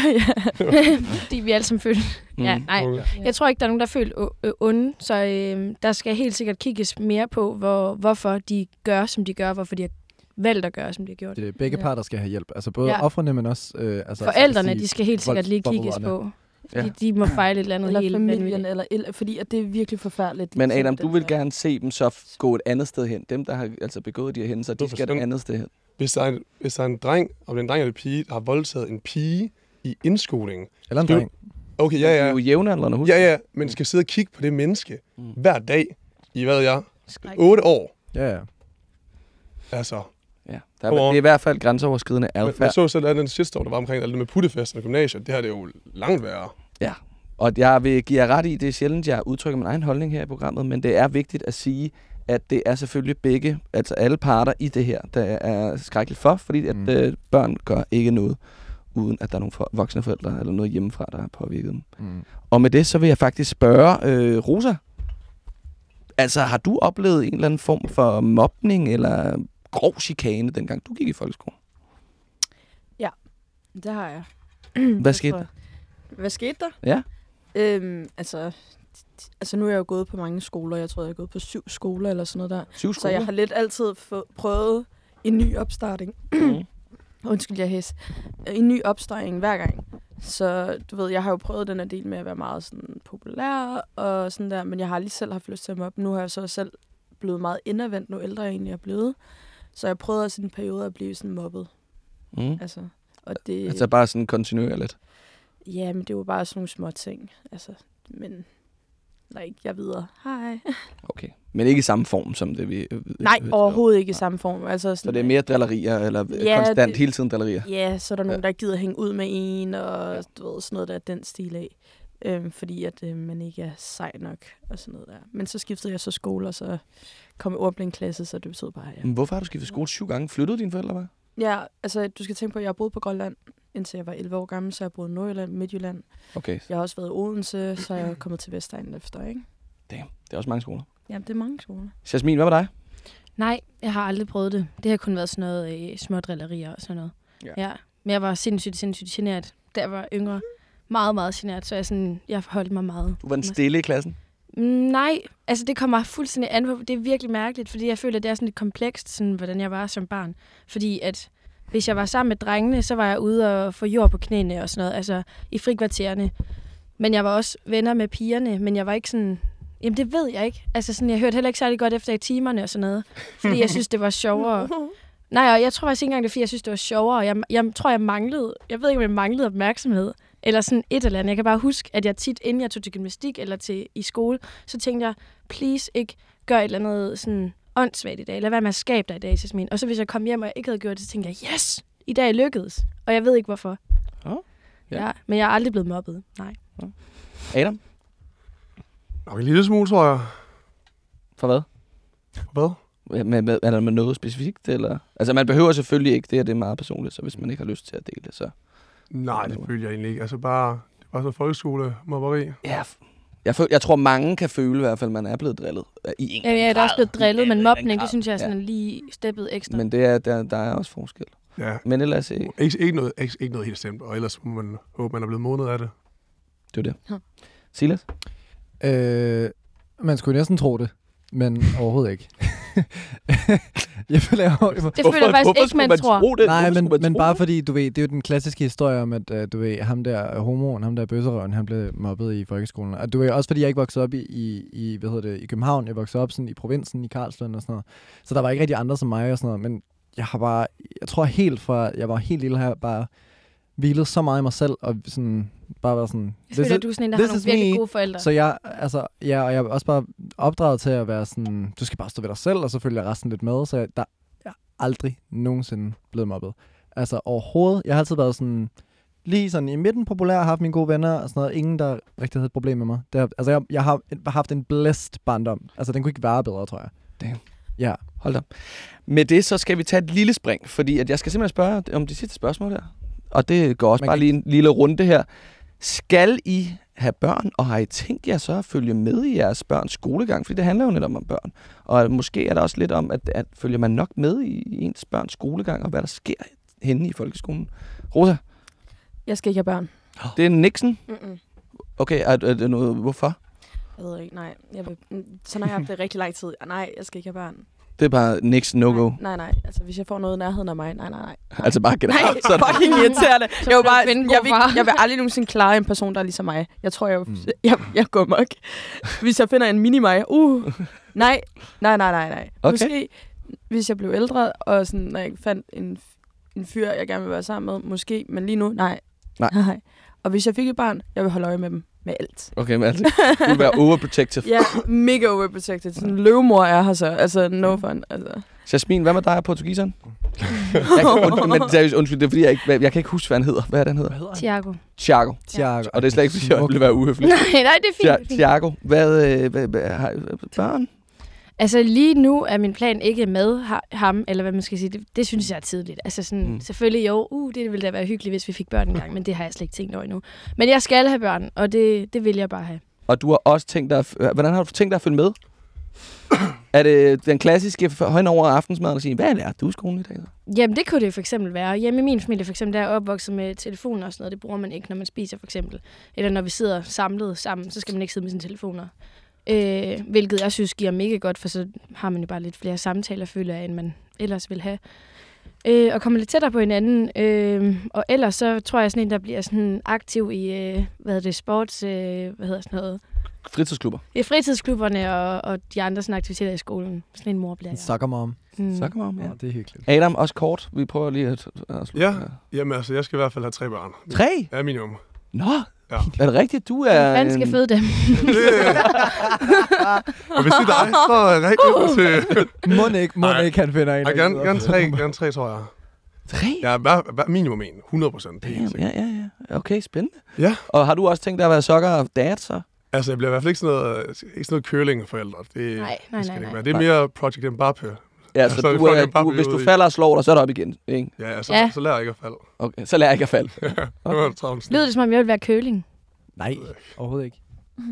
<laughs> Fordi vi er alle sammen født. Ja, Mm. nej. Jeg tror ikke, der er nogen, der er født øh, onde, så øh, der skal helt sikkert kigges mere på, hvor, hvorfor de gør, som de gør, hvorfor de har valgt at gøre, som de har gjort. Det er begge Ja. parter skal have hjælp. Altså både Ja. ja. offrene, men også... Øh, altså, Forældrene, sige- de skal helt sikkert lige kigges voldsforbryderne. På. Ja. De, de må fejle et eller andet Eller helt familien, eller, eller, fordi at det er virkelig forfærdeligt. de Men Adam, den du vil gerne se dem så gå et andet sted hen. Dem, der har altså begået de her hændelser, de 100%. skal et andet sted hen. Hvis der, er en, hvis der er en dreng, om det er en dreng eller en pige, der har voldtaget en pige i indskolingen. Eller en dreng. Okay, De ja, er ja. jo jævnaldrende, husk. Ja, ja, men skal sidde og kigge på det menneske Mm. hver dag i, hvad ved jeg. 8 år. Ja, ja. Altså, ja. Der er, det er i hvert fald grænseoverskridende man, man adfærd. så selv at den shitstorm, der var omkring alt det med puttefesten og gymnasiet. Det her det er jo langt værre. Og jeg vil give jer ret i, det er sjældent, jeg udtrykker min egen holdning her i programmet, men det er vigtigt at sige, at det er selvfølgelig begge, altså alle parter i det her, der er skrækkeligt for, fordi at Mm. øh, børn gør ikke noget, uden at der er nogle for, voksne forældre eller noget hjemmefra, der har påvirket dem. Mm. Og med det, så vil jeg faktisk spørge øh, Rosa. Altså, har du oplevet en eller anden form for mobning eller grov chikane, dengang du gik i folkeskole? Det har jeg. <clears throat> Hvad skete der? Hvad skete der? Ja. Øhm, altså, altså, nu er jeg jo gået på mange skoler. Jeg tror, jeg er gået på syv skoler eller sådan noget der. Syv Så skoler? jeg har lidt altid få, prøvet en ny opstarting. <clears throat> Mhm. Undskyld, jeg hæs. En ny opstarting hver gang. Så du ved, jeg har jo prøvet den her del med at være meget sådan populær og sådan der, men jeg har lige selv haft lyst til at mobbe. Nu har jeg så selv blevet meget indadvendt, nu ældre jeg egentlig er blevet. Så jeg prøvede også i en periode at blive sådan mobbet. Mm. Altså, og det, Altså bare sådan kontinuerligt. Ja, men det var bare sådan nogle små ting. Altså, men like, jeg videre. Hej. Okay. Men ikke i samme form som det, vi... Nej, vi- overhovedet ikke i samme form. Altså, Så sådan, det er mere drillerier, eller Ja, ja, konstant, det- hele tiden drillerier? Ja, så er der nogen, Ja. der gider hænge ud med en, og du ved, sådan noget der er den stil af. Øhm, fordi at øh, man ikke er sej nok og sådan noget der. Men så skiftede jeg så skole, og så kom jeg ordblindklasse, så det betød bare, ja. Men Hvorfor har du skiftet skole syv gange? Flyttede dine forældre bare? Ja, altså du skal tænke på, at jeg har boet på Grønland, indtil jeg var 11 år gammel, så jeg boet i Nordjylland, Midtjylland. Okay, Jeg har også været i Odense, så er jeg kommet til Vestegnen efter, ikke? damn. Det er også mange skoler. Jamen, det er mange skoler. Jasmin, hvad med dig? Nej, jeg har aldrig prøvet det. Det har kun været sådan noget øh, små drillerier og sådan noget. Ja. Ja. Men jeg var sindssygt, sindssygt generet, da jeg var yngre. Meget, meget generet, så jeg, sådan, jeg holdt mig meget. Du var den stille i klassen. Mm, nej, altså det kommer fuldstændig an på. Det er virkelig mærkeligt, fordi jeg føler, at det er sådan lidt komplekst, sådan, hvordan jeg var som barn. Fordi at hvis jeg var sammen med drengene, så var jeg ude og få jord på knæene og sådan noget, altså i frikvartererne. Men jeg var også venner med pigerne, men jeg var ikke sådan... Jamen, det ved jeg ikke. Altså, sådan, jeg hørte heller ikke særlig godt efter i timerne og sådan noget. Fordi jeg synes, det var sjovere. <laughs> Nej, og jeg tror faktisk ikke engang, det er, fordi jeg synes, det var sjovere. Jeg, jeg tror, jeg manglede... Jeg ved ikke, om jeg manglede opmærksomhed. Eller sådan et eller andet. Jeg kan bare huske, at jeg tit, inden jeg tog til gymnastik eller til i skole, så tænkte jeg, please ikke gør et eller andet sådan åndssvagt i dag. Lad være med at skabe dig i dag, Jasmin. Og så hvis jeg kom hjem, og jeg ikke havde gjort det, så tænkte jeg, yes, i dag lykkedes. Og jeg ved ikke, hvorfor. Åh, ja. ja. Men jeg er aldrig blevet mobbet. Nej. Adam, Nok en lille smule, tror jeg. for hvad? Hvad? Med, med, er der med noget specifikt? Eller? Altså, man behøver selvfølgelig ikke det, her det er meget personligt, så hvis man ikke har lyst til at dele det, så... Nej, det føler jeg egentlig ikke. Altså bare, det var sådan folkeskole mobberi. Ja, jeg, føl, jeg tror, mange kan føle i hvert fald, at man er blevet drillet øh, i en Ja, jeg er da også blevet drillet, men mobning, det synes jeg er sådan Ja. ja. lige steppet ekstra. Men det er, der, der er også forskel. Ja. Men ellers, øh, Ikke, ikke, noget, ikke, ikke noget helt stemt, og ellers må man håbe, man er blevet modnet af det. det er det. Ja. Silas? Øh, man skulle næsten tro det, men overhovedet ikke. <laughs> <laughs> jeg føler, jeg, jeg, det føler jeg faktisk ikke, man, tror. Tro det? Nej, men, man men bare fordi, du ved, det er jo den klassiske historie om, at øh, du ved, ham der homoen, ham der bøsserøven, han blev mobbet i folkeskolen. Og du ved, også fordi jeg ikke voksede op i, i, i, hvad hedder det, i København, jeg voksede op sådan i provinsen, i Karlslund og sådan noget. Så der var ikke rigtig andre som mig og sådan noget, men jeg har bare, jeg tror helt fra, jeg var helt lille her, bare hvilet så meget i mig selv, og sådan, bare været sådan... Jeg føler, du er sådan en, der har nogle virkelig me. gode forældre. Så jeg, altså, ja, og jeg er også bare opdraget til at være sådan, du skal bare stå ved dig selv, og så følger jeg resten lidt med, så jeg, der jeg er aldrig nogensinde blevet mobbet. Altså overhovedet. Jeg har altid været sådan, lige sådan i midten populær, haft mine gode venner og sådan noget. Ingen, der rigtig havde et problem med mig. Det har, altså, jeg, jeg har haft en blæst barndom. Altså, den kunne ikke være bedre, tror jeg. Damn. Ja. Hold da. Med det, så skal vi tage et lille spring, fordi at jeg skal simpelthen spørge om de sidste spørgsmål her. Og det går også Man bare kan lige en lille runde her. Skal I have børn, og har I tænkt jer så at følge med i jeres børns skolegang? Fordi det handler jo netop om børn. Og måske er der også lidt om, at, at følger man nok med i, ens børns skolegang, og hvad der sker henne i folkeskolen. Rosa, Jeg skal ikke have børn. det er Nixon. Mm-mm. Okay, er, er det noget, hvorfor? Jeg ved ikke, nej. Jeg vil, sådan har jeg haft det rigtig lang tid. Nej, jeg skal ikke have børn. Det er bare Nixon no-go. Nej, nej, nej. Altså, hvis jeg får noget i nærheden af mig, nej, nej, nej. <laughs> Altså bare Nej, generelt. <laughs> sådan. fucking irriterende. Så Jeg vil, bare, jeg, vil, far. jeg vil aldrig nogensinde klare en person, der er ligesom mig. Jeg tror, jeg, Mm. <laughs> jeg, jeg går mok. Hvis jeg finder en mini-mig, uh, nej, nej, nej, nej, nej. Okay. Måske, hvis jeg blev ældre, og sådan, når jeg fandt en, en fyr, jeg gerne vil være sammen med, måske, men lige nu, nej. Nej. nej. Og hvis jeg fik et barn, jeg vil holde øje med dem. Med alt. Okay, men altså, du vil være <laughs> overprotective. Ja, mega overprotected. Sådan en løvemor er her så. Altså, no fun. Altså. Jasmin, hvad med dig og portugiseren? <laughs> jeg kan, und, men seriøst, undskyld, det er fordi, jeg, ikke, jeg kan ikke huske, hvad han hedder. Hvad er det, han hedder? Hvad? Thiago. Thiago. Thiago. Og det er slet ikke, fordi jeg ville være uhøflig. <laughs> Nej, nej, det er fint. Thiago, hvad, øh, hvad, hvad har I børn? Altså lige nu er min plan ikke med ha- ham, eller hvad man skal sige. Det, det synes jeg er tidligt. Altså sådan, Mm. selvfølgelig jo, uh, det ville da være hyggeligt, hvis vi fik børn engang, men det har jeg slet ikke tænkt over endnu. Men jeg skal have børn, og det, det vil jeg bare have. Og du har også tænkt dig, hvordan har du tænkt dig at følge med? er det den klassiske hen over aftensmaden og sige, hvad lærte du i skolen i dag? så?" Jamen, det kunne det for eksempel være. Hjemme i min familie, for eksempel, der er opvokset med telefoner og sådan noget. Det bruger man ikke, når man spiser, for eksempel. Eller når vi sidder samlet sammen, så skal man ikke sidde med sine telefoner. Øh, hvilket jeg synes giver mega godt, for så har man jo bare lidt flere samtaler, føler jeg, end man ellers vil have. Øh, og kommer lidt tættere på hinanden. Øh, og ellers så tror jeg sådan en, der bliver sådan aktiv i, øh, hvad hedder det, sports, øh, hvad hedder sådan noget, Fritidsklubber. i fritidsklubberne og, og de andre sådan aktiviteter i skolen. Sådan en mor bliver En jeg. soccer mom. Mm. Så kommer om, Ja, ja. det er hyggeligt. Adam, også kort. Vi prøver lige at, at slutte. Ja. Jamen altså, jeg skal i hvert fald have tre børn. Tre? Ja, minimum. Nå, Ja. er det rigtigt? Du er... Hvem skal føde dem? <laughs> Og hvis det er dig, så er jeg rigtig til... Må ikke, må Nej. ikke, han finder en. Gerne, gerne, tre, gerne tre, tror jeg. Tre? Ja, hver, hver, minimum en. 100 procent. Er ja, ja, ja. Okay, spændende. Ja. Og har du også tænkt dig at være soccer dad, så? Altså, jeg bliver i hvert fald ikke sådan noget, ikke sådan noget curling-forældre. Det, Nej, nej, det skal nej, det ikke nej. være. Det er mere Project Mbappe. Ja, så så du, er, du, hvis du falder og slår dig, så er det op igen. Ikke? Ja, altså, Ja. så lærer jeg ikke at falde. Okay, så lærer jeg ikke at falde. <laughs> Det travlt. Lyder det, som om jeg vil være køling? Nej, overhovedet ikke.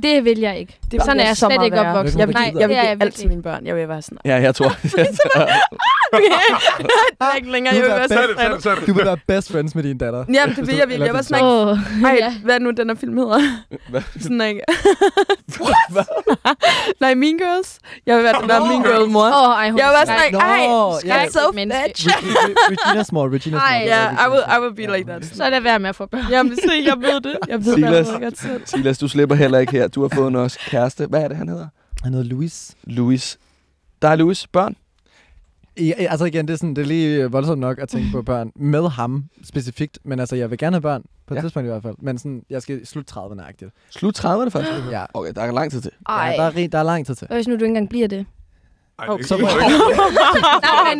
Det vil jeg ikke. Det Sådan er jeg så slet ikke opvokset. Jeg vil, Nej, jeg vil det er alt til mine børn. Jeg vil være sådan, Ja, jeg tror. <laughs> <laughs> okay. <laughs> det er ikke længere. Jeg vil være Så sådan. Du vil være best friends med din datter. Jamen, det vil jeg virkelig. Jeg var sådan, Åh, Ej, ja. hvad er nu, den her film hedder? Hvad? Sådan ikke. Nej, Mean Girls. Jeg vil være den der Mean Girl mor. Åh, ej, hun Jeg var sådan, like, ej, so bitch. Re- Regina Small, Regina. Small. Ja, I will, I will be like that. Så er det værd med at få børn. Jamen, se, jeg ved det. Jeg ved det. Silas, du slipper heller ikke her. Du har fået en også kæreste. Hvad er det, han hedder? Han hedder Louis. Louis. Der er Louis. Børn? I, altså igen, det er, sådan, det er lige voldsomt nok at tænke på børn med ham specifikt. Men altså, jeg vil gerne have børn. På et Ja. tidspunkt i hvert fald. Men sådan, jeg skal slutte 30'erne-agtigt. Slut 30'erne først? Ja. Okay, der er lang tid til. Ej. ja, der, er, der er lang tid til. Hvad hvis nu du ikke engang bliver det? Ej, det- så må det- Nej, men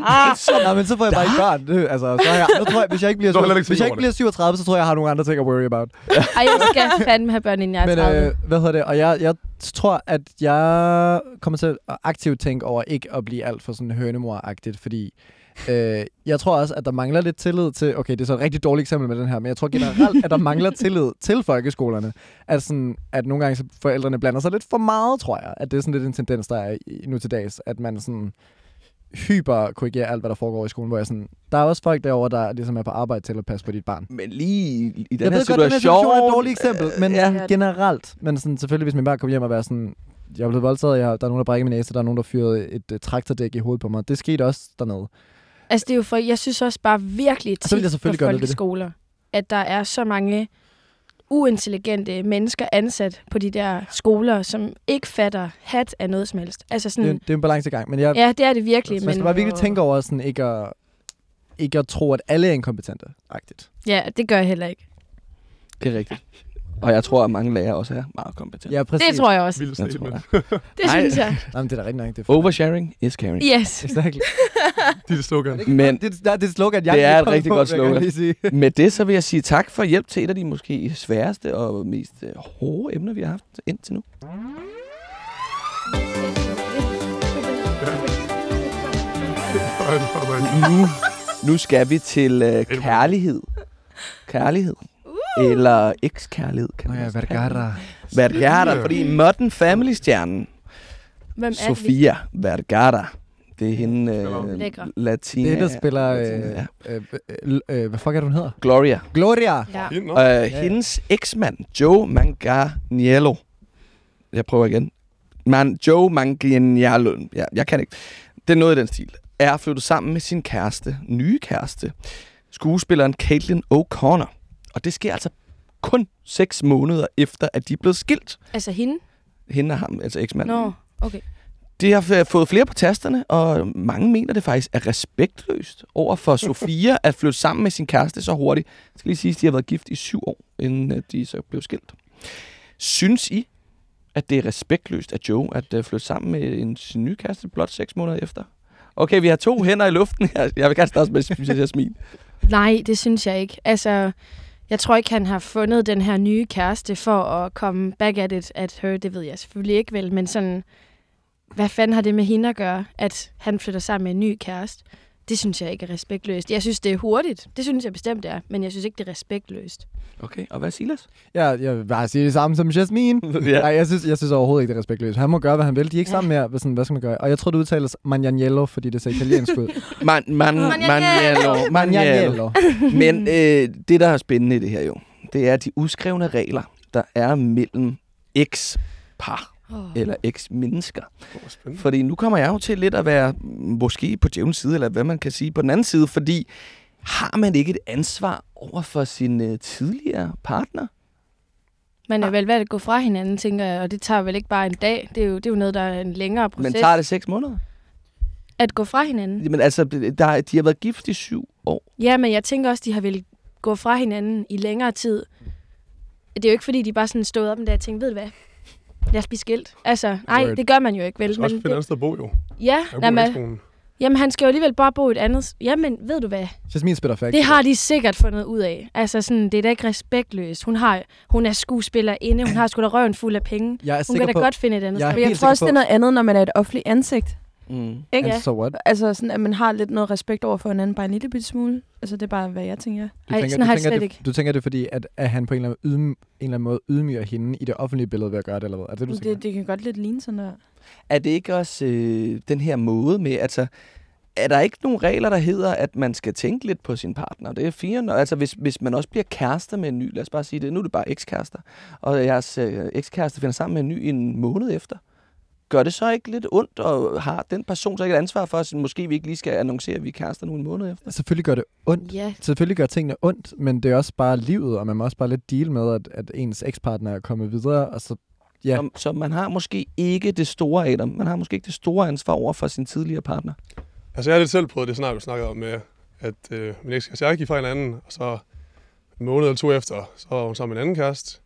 Nej, men så får jeg bare ikke børn. Det, altså, så har jeg, nu tror jeg, hvis jeg ikke bliver, heller ikke hvis jeg ikke over bliver 37, så tror jeg, jeg har nogle andre ting at worry about. <laughs> ej, jeg skal fandme have børn, inden jeg er Men 30. øh, hvad hedder det? Og jeg, jeg tror, at jeg kommer til at aktivt tænke over ikke at blive alt for sådan hønemor-agtigt, fordi øh, jeg tror også, at der mangler lidt tillid til, okay, det er så et rigtig dårligt eksempel med den her, men jeg tror generelt, at der mangler tillid til folkeskolerne. At, sådan, at nogle gange så forældrene blander sig lidt for meget, tror jeg. At det er sådan lidt en tendens, der er i- nu til dags, at man sådan hyper korrigerer alt, hvad der foregår i skolen, hvor jeg sådan, der er også folk derovre, der ligesom er på arbejde til at passe på dit barn. Men lige i den jeg her ved situation... godt, den her situation er et dårligt eksempel, men ja. generelt. Men sådan, selvfølgelig, hvis min barn kommer hjem og være sådan, jeg er blevet voldtaget, jeg, der er nogen, der brækker min næse, der er nogen, der fyrede et uh, traktordæk i hovedet på mig. Det skete også dernede. Altså, det er jo for, jeg synes også bare virkelig Og så vil tit selvfølgelig på det. folkeskoler, at der er så mange uintelligente mennesker ansat på de der skoler, som ikke fatter hat af noget som helst. Altså Det, sådan, er- det er en balancegang, men jeg, ja, det er det virkelig, så man skal men bare virkelig tænke over sådan, ikke at, ikke at tro, at alle er inkompetente. -agtigt. ja, det gør jeg heller ikke. Det er rigtigt. Og jeg tror, at mange lærere også er meget kompetente. Ja, præcis. Det tror jeg også. Vildt Jeg tror <laughs> Det Ej. synes jeg. Jamen, det er da rigtig nok. Det er Oversharing is caring. Yes. Exactly. <laughs> Det er det slogan. Men Det, det, det er slogan, jeg Det er et rigtig på, godt jeg slogan. med det, så vil jeg sige tak for hjælp til et af de måske sværeste og mest øh, hårde emner, vi har haft indtil nu. <laughs> Nu, nu skal vi til øh, kærlighed. Kærlighed. Eller ekskærlighed, kan man ja. Vergara. Vergara, fordi Modern Family-stjernen, Hvem er det? Sofia Vergara, det er hende øh, Lækre. latina. Det er, der spiller... Øh, latina, øh, øh, øh, hvad fuck er det, hun hedder? Gloria. Gloria. Ja. Øh, hendes eksmand, Joe Manganiello. Jeg prøver igen. Man, Joe Manganiello. Ja, jeg kan ikke. Det er noget i den stil. Er flyttet sammen med sin kæreste, nye kæreste, skuespilleren Caitlin O'Connor. Og det sker altså kun seks måneder efter, at de er blevet skilt. Altså hende? Hende og ham, altså eksmanden. Nå, okay. De har fået flere på tasterne, og mange mener det faktisk er respektløst over for <laughs> Sofia at flytte sammen med sin kæreste så hurtigt. Jeg skal lige sige, at de har været gift i syv år, inden øh, de så blev skilt. Synes I, at det er respektløst af Joe at uh, flytte sammen med en, sin nye kæreste blot seks måneder efter? Okay, vi har to hænder i luften her. Jeg vil gerne starte med at jeg <laughs> smil. Nej, det synes jeg ikke. Altså, jeg tror ikke, han har fundet den her nye kæreste for at komme back at it at her. Det ved jeg selvfølgelig ikke vel, men sådan, hvad fanden har det med hende at gøre, at han flytter sammen med en ny kæreste? Det synes jeg ikke er respektløst. Jeg synes, det er hurtigt. Det synes jeg bestemt er, men jeg synes ikke, det er respektløst. Okay, og hvad Silas? Ja, jeg vil bare sige det samme som Jasmine. <laughs> Ja. Nej, jeg synes, jeg synes overhovedet ikke, det er respektløst. Han må gøre, hvad han vil. De er ikke Ja. sammen mere. Hvad, sådan, hvad skal man gøre? Og jeg tror, det udtales Manganiello, fordi det ser italiensk ud. <laughs> Man, man, Maniello. Maniello. <laughs> Men øh, det, der er spændende i det her jo, det er de uskrevne regler, der er mellem eks-par Oh. eller eks-mennesker. Spændende. Fordi nu kommer jeg jo til lidt at være måske på djævnens side, eller hvad man kan sige på den anden side, fordi har man ikke et ansvar over for sin øh, tidligere partner? Man er vel valgt at gå fra hinanden, tænker jeg, og det tager vel ikke bare en dag. Det er jo, det er jo noget, der er en længere proces. Men tager det seks måneder? At gå fra hinanden. Men altså, der, de har været gift i syv år. Ja, men jeg tænker også, de har vel gå fra hinanden i længere tid. Det er jo ikke, fordi de bare sådan stod op en dag og tænkte, ved du hvad, lad os blive skilt. Altså, nej, det gør man jo ikke, vel? Du skal også Men finde et det, sted at bo, jo. ja, jamen, jamen, han skal jo alligevel bare bo et andet... Jamen, ved du hvad? Jasmine spiller fact. Det har de sikkert fundet ud af. Altså, sådan, det er da ikke respektløst. Hun, har, hun er skuespillerinde, hun har sgu da røven fuld af penge. Jeg er Hun kan da på, godt finde et andet Jeg sted. Jeg tror også, det er noget andet, når man er et offentligt ansigt. Mm. Ikke? And Ja. so what? Altså sådan, at man har lidt noget respekt over for hinanden, bare en lille bitte smule. Altså det er bare, hvad jeg tænker. Du Ej, tænker, sådan du tænker, det, ikke. Du tænker det, fordi at, at han på en eller, anden, ydm, en eller anden måde ydmyger hende i det offentlige billede ved at gøre det, eller hvad? Er det, du tænker? Det, det kan godt lidt ligne sådan der. Er det ikke også øh, den her måde med, altså, er der ikke nogen regler, der hedder, at man skal tænke lidt på sin partner? Det er fire, når, altså hvis, hvis man også bliver kærester med en ny, lad os bare sige det, nu er det bare ekskærester, og jeres øh, ekskæreste finder sammen med en ny en måned efter. Gør det så ikke lidt ondt, og har den person så ikke et ansvar for, at måske vi ikke lige skal annoncere, at vi er kærester nu en måned efter? Selvfølgelig gør det ondt. Ja, Selvfølgelig gør tingene ondt, men det er også bare livet, og man må også bare lidt deal med, at, at ens ekspartner er kommet videre, og så Ja. Så, så man har måske ikke det store Adam. Man har måske ikke det store ansvar over for sin tidligere partner. Altså, jeg har lidt selv prøvet det snart, du snakkede om med, at øh, min eks, altså, jeg gik fra hinanden, og så en måned eller to efter, så var hun sammen med en anden kæreste.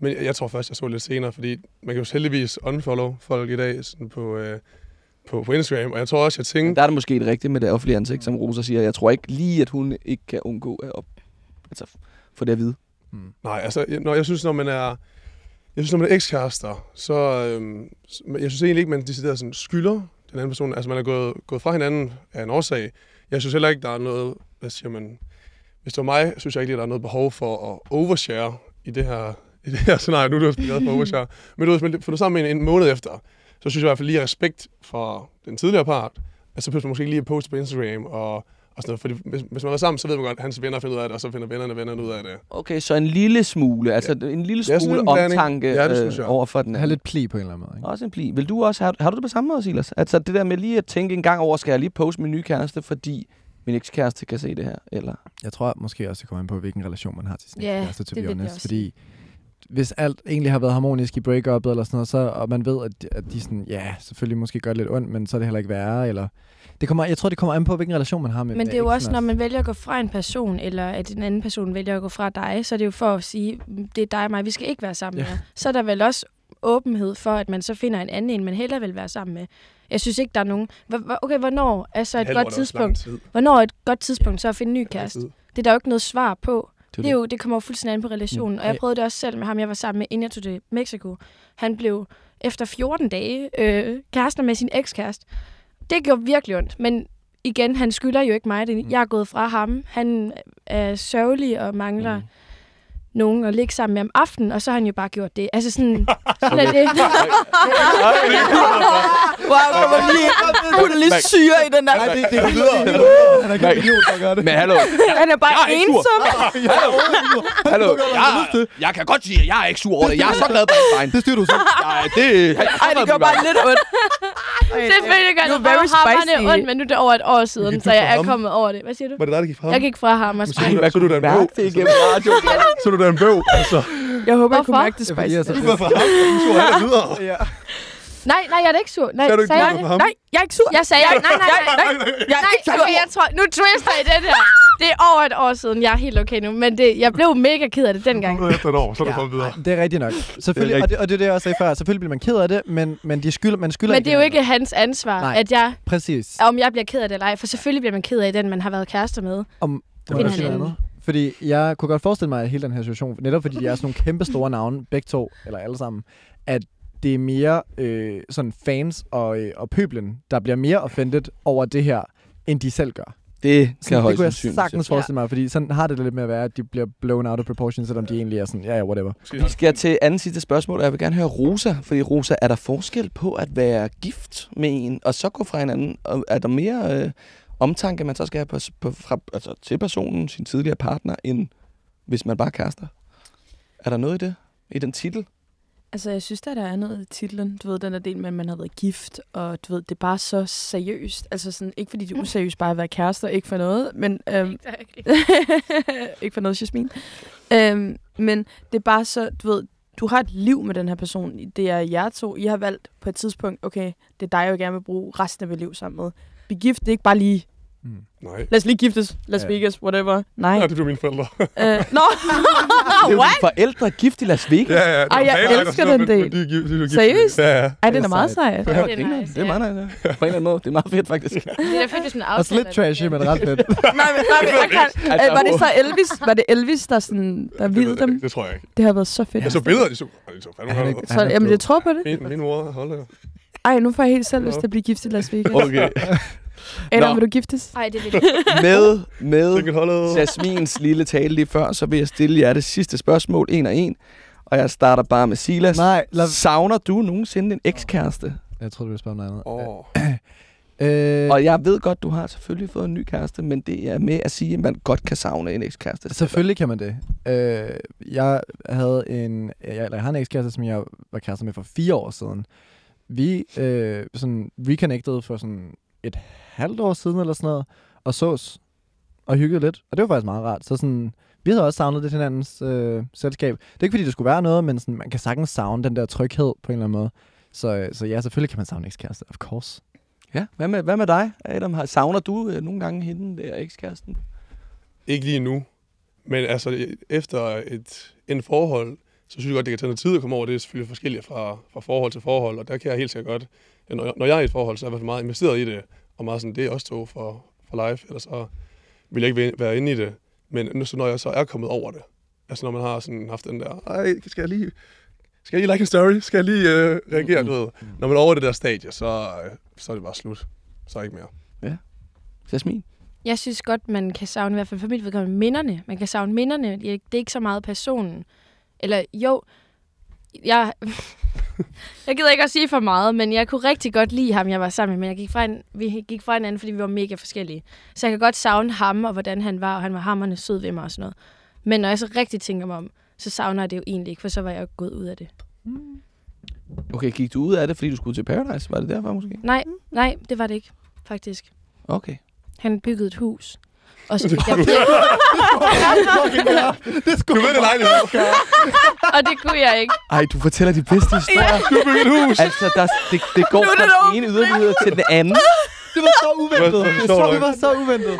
Men jeg, jeg tror først, jeg så lidt senere, fordi man kan jo heldigvis unfollow folk i dag sådan på, øh, på, på Instagram, og jeg tror også, jeg Men tænkte, der er det måske det rigtige med det offentlige ansigt, som Rosa siger. Jeg tror ikke lige, at hun ikke kan undgå at op, altså, få det at vide. Mm. Nej, altså, jeg- når jeg synes, når man er, jeg synes, når man er ekskærester, så, øhm, men jeg synes egentlig ikke, man decideret sådan skylder den anden person. Altså, man er gået, gået fra hinanden af en årsag. Jeg synes heller ikke, der er noget, hvad siger man, hvis det var mig, synes jeg ikke, at der er noget behov for at overshare i det her, i det her scenarie. Nu er du også glad for overshare. Men du, får du sammen med en, en måned efter, så synes jeg i hvert fald lige respekt for den tidligere part, at så man måske ikke lige at poste på Instagram og, og sådan noget. Fordi hvis, hvis man er sammen, så ved man godt, at hans venner finder ud af det, og så finder vennerne vennerne ud af det. Okay, så en lille smule, altså en lille smule en omtanke Ja, det synes jeg. øh, over for den Have lidt pli på en eller anden måde. Ikke? Også en pli. Vil du også have, har du det på samme måde, Silas? Altså det der med lige at tænke en gang over, skal jeg lige poste min nye kæreste, fordi min ekskæreste kan se det her, eller? Jeg tror måske også, det kommer an på, hvilken relation man har til sin Ja, kæreste, to det be honest. Fordi hvis alt egentlig har været harmonisk i break eller sådan noget, så, og man ved, at, at de sådan, ja, selvfølgelig måske gør det lidt ondt, men så er det heller ikke værre, eller... Det kommer, jeg tror, det kommer an på, hvilken relation man har med Men det er jo også, når man vælger at gå fra en person, eller at en anden person vælger at gå fra dig, så er det jo for at sige, "Mm, det er dig og mig, vi skal ikke være sammen Ja. med. Så er der vel også åbenhed for, at man så finder en anden en, man hellere vil være sammen med. Jeg synes ikke, der er nogen... Okay, hvornår er så et godt tidspunkt? tid. Hvornår er et godt tidspunkt så at finde en ny kæreste? Det er der jo ikke noget svar på. Det, Det, er jo, det kommer jo fuldstændig an på relationen. Og jeg prøvede det også selv med ham, jeg var sammen med, inden jeg tog til Mexico. Han blev efter 14 dage øh, kærester med sin ekskæreste. Det gjorde virkelig ondt, men igen, han skylder jo ikke mig det. Jeg er gået fra ham. Han er sørgelig og mangler Mm. Mm. nogen at ligge sammen med om aftenen, og så har han jo bare gjort det. Altså sådan, sådan er det. Wow, kommer lige putter lidt syre i den der. Nej, det, det er videre. Han er ikke en idiot, der gør det. Men hallo, Han er bare Jeg er ensom. hallo. Jeg, jeg kan godt sige, at jeg er ikke sur over det. Jeg er så glad på den vejen. Det styrer du så. Nej, det... Jeg, Ej, det gør bare lidt ondt. Selvfølgelig gør det very spicy. ondt, men nu er det over et år siden, så jeg er kommet over det. Hvad siger du? Var det dig, der gik fra ham? Jeg gik fra ham og Så, så, så, du da en bøv. det igennem. Så du da en bøv. Altså, Jeg håber, jeg kunne mærke det spicy. du går fra ham, og du alle videre. Nej, nej, jeg er da ikke sur. Nej, Sagde du ikke, sagde du jeg var det? ham? Nej, jeg er ikke sur. Jeg sagde, nej, nej, nej, nej, Jeg er nej, ikke sur. okay, jeg tror, nu twister I den her. Det er over et år siden, jeg er helt okay nu, men det, jeg blev mega ked af det dengang. Efter et år, så er du kommet videre. Det er rigtigt nok. Selvfølgelig, Det er og, det, og det er det, jeg også sagde før. Selvfølgelig bliver man ked af det, men, men de skylder, man skylder Men det er jo ikke hans ansvar, Nej. at jeg, Præcis. om jeg bliver ked af det eller ej, for selvfølgelig bliver man ked af den, man har været kærester med. Om, jeg sige hinanden. noget andet? Fordi jeg kunne godt forestille mig, at hele den her situation, netop fordi de er sådan nogle kæmpe store navne, begge to, eller alle sammen, at det er mere øh, sådan fans og, øh, og pøblen, der bliver mere offended over det her, end de selv gør. Det kan Sådan, det højst kunne jeg sandsynligt. sagtens Ja. forestille mig, fordi sådan har det lidt med at være, at de bliver blown out of proportion, selvom de egentlig er sådan, ja, ja, whatever. Vi skal til anden sidste spørgsmål, og jeg vil gerne høre Rosa. Fordi Rosa, er der forskel på at være gift med en, og så gå fra hinanden? Og er der mere øh, omtanke, man så skal have på, på, fra, altså, til personen, sin tidligere partner, end hvis man bare er kærester? Er der noget i det? I den titel? Altså, jeg synes, der er noget i titlen. Du ved, den der del med, at man har været gift, og du ved, det er bare så seriøst. Altså sådan, ikke fordi det er useriøst bare at være kærester, ikke for noget, men... Øhm, <laughs> ikke for noget, Jasmin. Øhm, men det er bare så, du ved, du har et liv med den her person. Det er jer to. I har valgt på et tidspunkt, okay, det er dig, jeg gerne vil bruge resten af mit liv sammen med. Bliv gift, det er ikke bare lige, Mm. Nej. lad os lige giftes, Las Ja. Vegas, whatever. Nej. Ja, det er mine forældre. Øh, Nå, <laughs> <laughs> Det jo what? forældre er gift i Las Vegas. Ja, ja. det Ej, jeg elsker den del. de de gift. Seriøst? Ja, ja. Ej, den Det er er meget sejt. sej. Ja, det er det, er nice, det er ja. meget nice. ja. På en eller anden måde. Det er meget fedt, faktisk. <laughs> Det er fedt, hvis man aftaler lidt trashy, men ret fedt. Nej, men, nej, men kan, Altså, øh, var det så Elvis, var det Elvis, der, sådan, der videde dem? det tror jeg ikke. Det har været så fedt. Jeg så billeder, de så, de så er jamen, jeg tror på det. Min, min mor holder jo. Ej, nu får jeg helt selv lyst til at blive gift i Las Vegas. Okay. Adam, Nå. vil du giftes? Ej, det vil <laughs> jeg med, med holdet. Jasmins lille tale lige før, så vil jeg stille jer det sidste spørgsmål, en og en. Og jeg starter bare med Silas. Nej, lad... Savner du nogensinde en ekskæreste? Jeg tror du ville spørge om noget andet. Åh. <clears throat> Øh, Og jeg ved godt, du har selvfølgelig fået en ny kæreste, men det er med at sige, at man godt kan savne en ekskæreste. Selvfølgelig kan man det. Øh, jeg havde en, jeg, eller jeg har en ekskæreste, som jeg var kærester med for fire år siden. Vi øh, sådan reconnected for sådan et halvt år siden eller sådan noget, og sås og hyggede lidt. Og det var faktisk meget rart. Så sådan, vi havde også savnet det hinandens øh, selskab. Det er ikke fordi, det skulle være noget, men sådan, man kan sagtens savne den der tryghed på en eller anden måde. Så, øh, så ja, selvfølgelig kan man savne ekskæreste, of course. Ja, hvad med, hvad med dig, Adam? Har- Savner du øh, nogle gange hende der ekskæresten? Ikke lige nu. Men altså, efter et, en forhold, så synes jeg godt, det kan tage noget tid at komme over. Det er selvfølgelig forskelligt fra, fra forhold til forhold, og der kan jeg helt sikkert godt, når, jeg- når jeg er i et forhold, så er jeg i hvert fald meget investeret i det, og meget sådan, det er også to for, for life, ellers så vil jeg ikke være- inde i det. Men nu, så når jeg så er kommet over det, altså når man har sådan haft den der, ej, skal jeg lige, skal jeg lige like en story? Skal jeg lige øh, reagere, du ved? Når man er over det der stadie, så, øh, så er det bare slut. Så er ikke mere. Jasmin? Jeg synes godt, man kan savne, i hvert fald for mit vedkommende, minderne. Man kan savne minderne. Det er det er ikke så meget personen. Eller jo, jeg, <laughs> jeg gider ikke at sige for meget, men jeg kunne rigtig godt lide ham, jeg var sammen med. Men jeg gik fra en, vi gik fra hinanden, fordi vi var mega forskellige. Så jeg kan godt savne ham, og hvordan han var, og han var hammerne sød ved mig og sådan noget. Men når jeg så rigtig tænker mig om, så savner jeg det jo egentlig ikke, for så var jeg jo gået ud af det. Okay, gik du ud af det, fordi du skulle til Paradise? Var det derfor måske? Nej, nej, det var det ikke, faktisk. Okay. Han byggede et hus. Og så fik jeg det skulle Du ved det lejlighed. <laughs> og det kunne jeg ikke. Ej, du fortæller de bedste historier. Du bygget et hus. Altså, der, det, det går fra den ene yderlighed til den anden. <laughs> Det var så uventet. Det så, det var så uventet.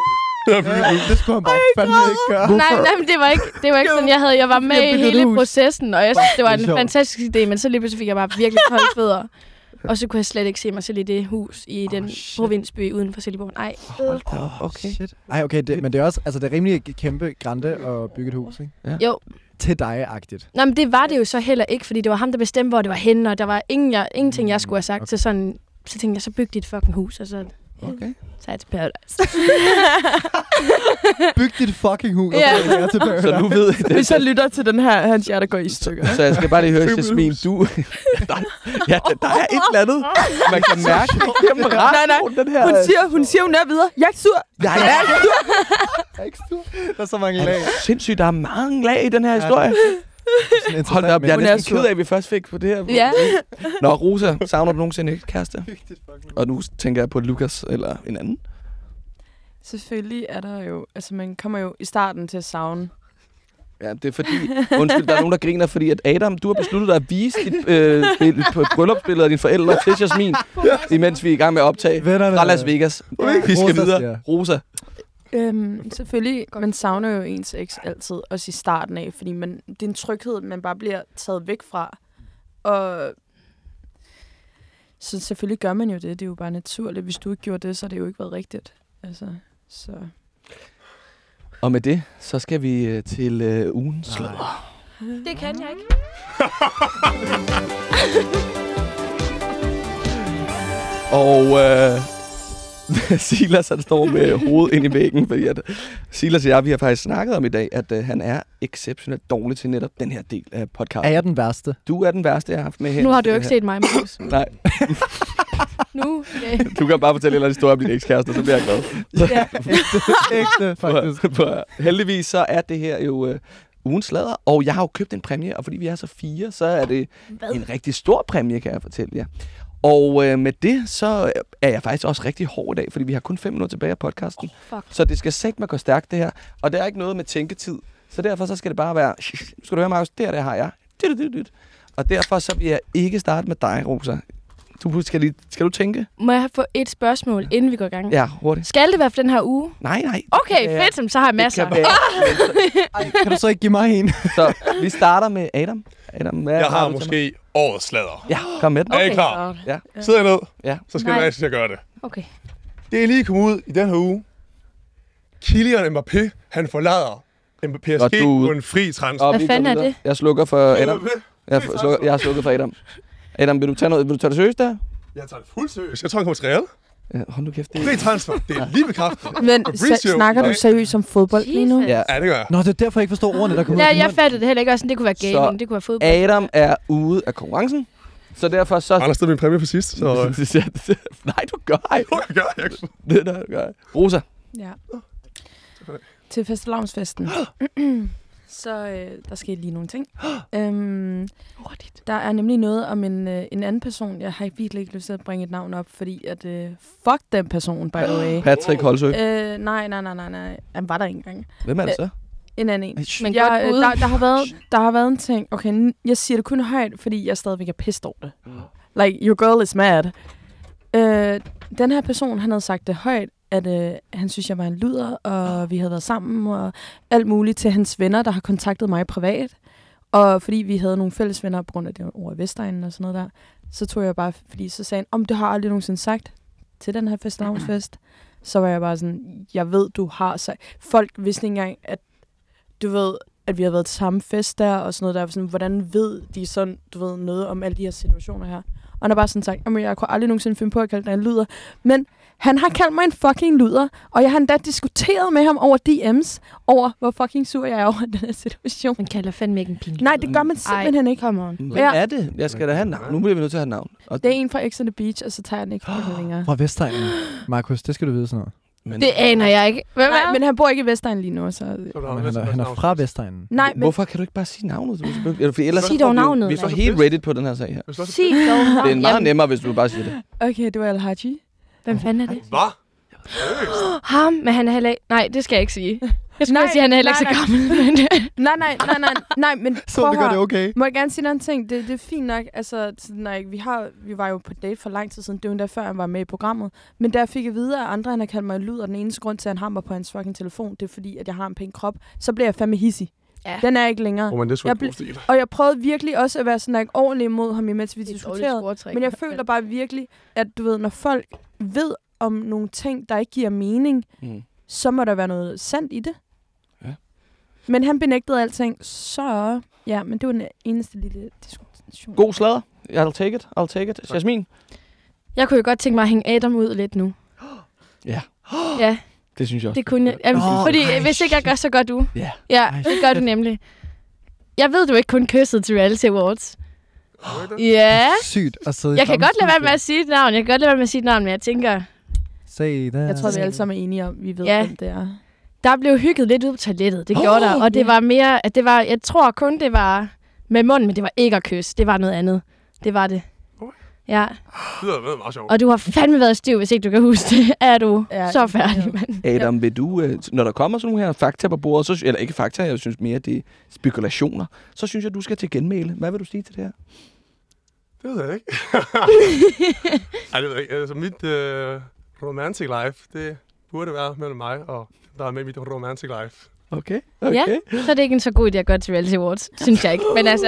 Det skulle han bare fandme ikke gøre. Nej, nej, men det var ikke, det var ikke sådan, jeg havde. Jeg var med Jeg i hele processen, og jeg synes, det var er en fantastisk idé, men så lige pludselig fik jeg bare virkelig kolde fødder. Og så kunne jeg slet ikke se mig selv i det hus i den shit. provinsby uden for Silkeborg. Nej. Hold da op, okay. Shit. Ej, okay, det, men det er også, altså det er rimelig kæmpe grænte at bygge et hus, ikke? Jo. Til dig-agtigt. Nå, men det var det jo så heller ikke, fordi det var ham, der bestemte, hvor det var henne, og der var ingen, jeg, ingenting, jeg skulle have sagt. Okay. Så sådan, så tænkte jeg, så byg dit fucking hus, og så Okay. jeg til Paradise. <laughs> Byg dit fucking hus, og Ja. jeg til Paradise. Så nu ved jeg Hvis jeg lytter til den her, hans hjerte går i stykker. Så jeg skal bare lige høre, Jasmin, du... der, ja, der, der er et eller andet, man kan mærke gennem radioen, den her... Hun siger, hun siger, hun er videre. Jeg er ikke sur. Jeg er Jeg er ikke sur. Der er så mange lag. sindssygt, der er mange lag i den her historie. Hold da op, jeg er næsten ked af, at vi først fik på det her. Ja. Nå, Rosa, savner du nogensinde ikke kæreste? <laughs> Og nu tænker jeg på Lukas eller en anden. Selvfølgelig er der jo, altså man kommer jo i starten til at savne. Ja, det er fordi, undskyld, der er nogen, der griner, fordi at Adam, du har besluttet dig at vise dit øh, billede på bryllupsbillede af dine forældre til Jasmin, imens vi er i gang med at optage Vennerne. fra Las Vegas. Vi skal videre. Rosa. Øhm, selvfølgelig, man savner jo ens eks altid, også i starten af, fordi man, det er en tryghed, man bare bliver taget væk fra. Og så selvfølgelig gør man jo det, det er jo bare naturligt. Hvis du ikke gjorde det, så har det jo ikke været rigtigt. Altså, så. Og med det, så skal vi øh, til øh, ugens sladder. Det kan jeg ikke. <laughs> Og øh, <laughs> Silas, han står med hovedet ind i væggen, fordi at Silas og jeg, vi har faktisk snakket om i dag, at øh, han er exceptionelt dårlig til netop den her del af podcasten. Er jeg den værste? Du er den værste, jeg har haft med her. Nu har du jo ikke set mig, Markus. <laughs> Nej, <laughs> Nu, ja. du kan bare fortælle en eller anden historie om din ekskæreste, så bliver jeg glad. ja. Ægte, faktisk. På- på- Heldigvis så er det her jo øh, ugens sladder, og jeg har jo købt en præmie, og fordi vi er så fire, så er det Hvad? en rigtig stor præmie, kan jeg fortælle jer. Og øh, med det, så er jeg faktisk også rigtig hård i dag, fordi vi har kun fem minutter tilbage af podcasten. Fuck. Så det skal sætte mig gå stærkt, det her. Og det er ikke noget med tænketid. Så derfor så skal det bare være... Skal du høre, Markus? Der, der har jeg. Og derfor så vil jeg ikke starte med dig, Rosa. Du skal, lige, skal du tænke? Må jeg få et spørgsmål, inden vi går i gang? Ja, hurtigt. Skal det være for den her uge? Nej, nej. Okay, Ja, fedt, så har jeg masser. Det kan være. <laughs> Ej, kan du så ikke give mig en? så vi starter med Adam. Adam, hvad Jeg har måske årets sladder. Ja, kom med den. Er I Okay. klar? Ja. Sid jer ned, Ja. så skal Nej. jeg være til at gøre det. Okay. Det er lige kommet ud i den her uge. Kylian Mbappé, han forlader PSG Godt, du er på en fri transfer. Og Hvad fanden er det? Jeg slukker for Adam. Jeg, slukker, jeg har slukket for Adam. Adam, vil du tage, noget, vil du tage det seriøst der? Jeg tager det fuldt seriøst. Jeg tror, han kommer til Real. Ja, hold nu kæft. Det Fri transfer. Det er lige bekræftet. Men sa- snakker du seriøst om fodbold lige nu? Ja. Ja, det gør jeg. Nå, det er derfor, jeg ikke forstår ordene, der kommer ud Ja, jeg fattede det heller ikke også. Det kunne være Så gaming, det kunne være fodbold. Adam er ude af konkurrencen. Så derfor så... Har stadig min præmie for sidst, så... øh, <laughs> Nej, du gør ej. Det gør jeg ikke. Det der gør jeg. Rosa. Ja. Til festivalavnsfesten. <gasps> så øh, der skete lige nogle ting. <gasps> øhm, der er nemlig noget om en, øh, en anden person. Jeg har virkelig ikke lyst til at bringe et navn op, fordi at... Øh, fuck den person, by the way. <gasps> Patrick Holsø. øh, nej, nej, nej, nej, nej. Han var der ikke engang. Hvem er det så? En anden en. Men Jeg, godt øh, der, der, har været, der har været en ting. Okay, jeg siger det kun højt, fordi jeg stadigvæk er pissed over det. Like, your girl is mad. Øh, den her person, han havde sagt det højt, at øh, han synes, jeg var en luder, og vi havde været sammen, og alt muligt til hans venner, der har kontaktet mig privat. Og fordi vi havde nogle fælles venner på grund af det over Vestegnen og sådan noget der, så tog jeg bare, fordi så sagde han, om det har jeg aldrig nogensinde sagt til den her fest Så var jeg bare sådan, jeg ved, du har sagt. Folk vidste ikke engang, at du ved, at vi har været til samme fest der, og sådan noget der. Sådan, hvordan ved de sådan, du ved, noget om alle de her situationer her? Og han har bare sådan sagt, at jeg kunne aldrig nogensinde finde på at kalde dig en luder. Men han har kaldt mig en fucking luder, og jeg har endda diskuteret med ham over DM's, over hvor fucking sur jeg er over <laughs> den her situation. Man kalder fandme ikke en pinlig. Nej, det gør man simpelthen ikke. Come on. Hvem Ja. er det? Jeg skal da have navn. Nu bliver vi nødt til at have navn. Og Det er en fra X on the Beach, og så tager jeg den ikke den længere. <gasps> Fra Vestegnen. Markus, det skal du vide sådan noget. men, Det aner jeg ikke. Hvem er Nej, men han bor ikke i Vestegn lige nu, så... Men han, er, han er fra Vestegnen. Nej, men Hvorfor kan du ikke bare sige navnet? Du Eller, for ellers Sig får dog vi navnet, Vi får mand. helt Reddit på den her sag her. Sig dog. Det er meget nemmere, hvis du bare siger det. okay, det var Al-Haji. Hvem fanden er det? Hvad? Ham, men han er heller ikke... Nej, det skal jeg ikke sige. Jeg skulle Nej, sige, at han er heller ikke nej, så gammel. <laughs> Men Nej, nej, nej, nej, nej, men <laughs> Så prøv det gør det okay. Må jeg gerne sige en anden ting? Det, det er fint nok. Altså, sådan, nej, vi, har, vi var jo på date for lang tid siden. Det var endda før, han var med i programmet. Men da jeg fik at vide, at andre han har kaldt mig en lyd, og den eneste grund til, at han har mig på hans fucking telefon, det er fordi, at jeg har en pæn krop, så bliver jeg fandme hissig. Ja. Den er ikke længere. Hvor man det er Jeg ble-. Og jeg prøvede virkelig også at være sådan like, ordentlig imod ham, imens vi er diskuterede. scoretræk. Men jeg føler bare virkelig, at du ved, når folk ved om nogle ting, der ikke giver mening, Mm. så må der være noget sandt i det. Ja. Men han benægtede alting, så ja, men det var den eneste lille diskussion. God slader. I'll take it. I'll take it. Jasmin. Jeg kunne jo godt tænke mig at hænge Adam ud lidt nu. Ja. Ja, Det synes jeg også. det kunne jeg. Jamen, Nå, fordi nej, hvis ikke jeg gør, så gør du. Ja. Ja, det gør du nemlig. Jeg ved, du ikke kun kyssede til Reality Awards. Ja. Sygt at sidde i Jeg kan godt lade være med at sige et navn. Jeg kan godt lade være med at sige et navn, men jeg tænker, Say that. Jeg tror, vi alle sammen er enige om, vi ved, Ja. hvem det er. der blev hygget lidt ud på toilettet. Det gjorde Åh, der. Og det var mere, at det var, jeg tror kun, det var med munden, men det var ikke at kysse. Det var noget andet. Det var det. Ja, Det er meget sjovt. og du har fandme været stiv, hvis ikke du kan huske det. Er du Ja, så ja. færdig, mand. Adam, vil du, øh, når der kommer sådan nogle her fakta på bordet, så, eller ikke fakta, jeg synes mere, det er spekulationer, så synes jeg, du skal til genmæle. Hvad vil du sige til det her? Det ved jeg ikke. <laughs> Ej, det ved jeg ikke. Altså, mit uh, romantic life, det burde være mellem mig og der er med i mit romantic life. Okay. Ja, okay. så er det ikke en så god idé at gå til Reality Awards, synes jeg ikke. Men altså,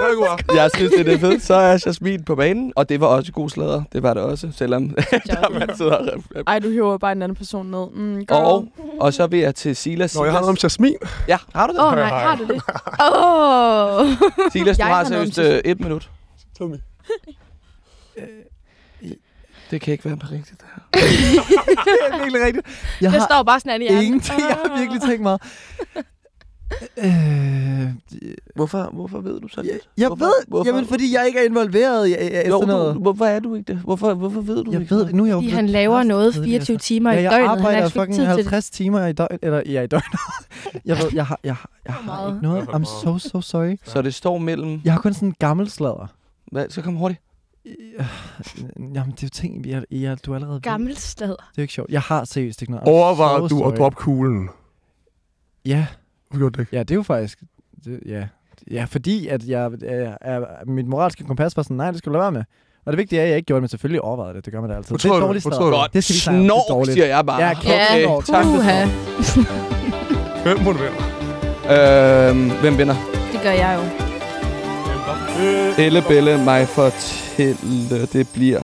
God. Jeg synes, det er fedt. Så er Jasmin på banen, og det var også god slader. Det var det også, selvom <laughs> der man sidder og... Ej, du hiver bare en anden person ned. Mm, girl. Og, og så vil jeg til Silas. Nå, jeg har noget om. Jasmin. Ja, har du det? åh oh, nej, har du det? <laughs> Åh! Oh. Silas, du Jeg har har seriøst øh, et minut. Tell me. Det kan ikke være rigtigt, det her. <laughs> det er virkelig rigtigt. Jeg Jeg har står bare sådan i hjernen. ingenting. Jeg har virkelig tænkt mig. Øh, Hvorfor, hvorfor ved du så lidt? jeg hvorfor, ved, hvorfor, jamen, fordi jeg ikke er involveret i, i, i jo, sådan noget. du, hvorfor er du ikke det? Hvorfor, hvorfor ved du Jeg ikke ved det? det. Nu er jeg Fordi han laver noget til det, 24 altså. timer Ja, i jeg døgnet. Han har arbejder ikke fucking tid til det. 50 timer i døgnet. Eller ja, i døgnet. <laughs> jeg ved, jeg har, jeg har, jeg har ikke noget. I'm so, so sorry. Så det står mellem... Jeg har kun sådan en gammel sladder. Hvad, så kom hurtigt. Jamen, det er jo ting, jeg, jeg, du allerede. Gammelt sted. Det er jo ikke sjovt. Jeg har seriøst ikke noget. So du sorry. at droppe kuglen? Ja, Du det ikke? ja, det er jo faktisk... Det, ja. ja, fordi at jeg, er, er, mit moralske kompas var sådan, nej, det skal du lade være med. Og det vigtige er, at jeg ikke gjorde det, men selvfølgelig overvejede det. Det gør man da altid. Hvor Det er dårligt du? Godt. Det skal vi snakke er Snor, dårligt. siger jeg bare. Ja, okay, snor. tak for Puha. Hvem må du være? Øhm, hvem vinder? Det gør jeg jo. Elle Belle mig fortælle, det bliver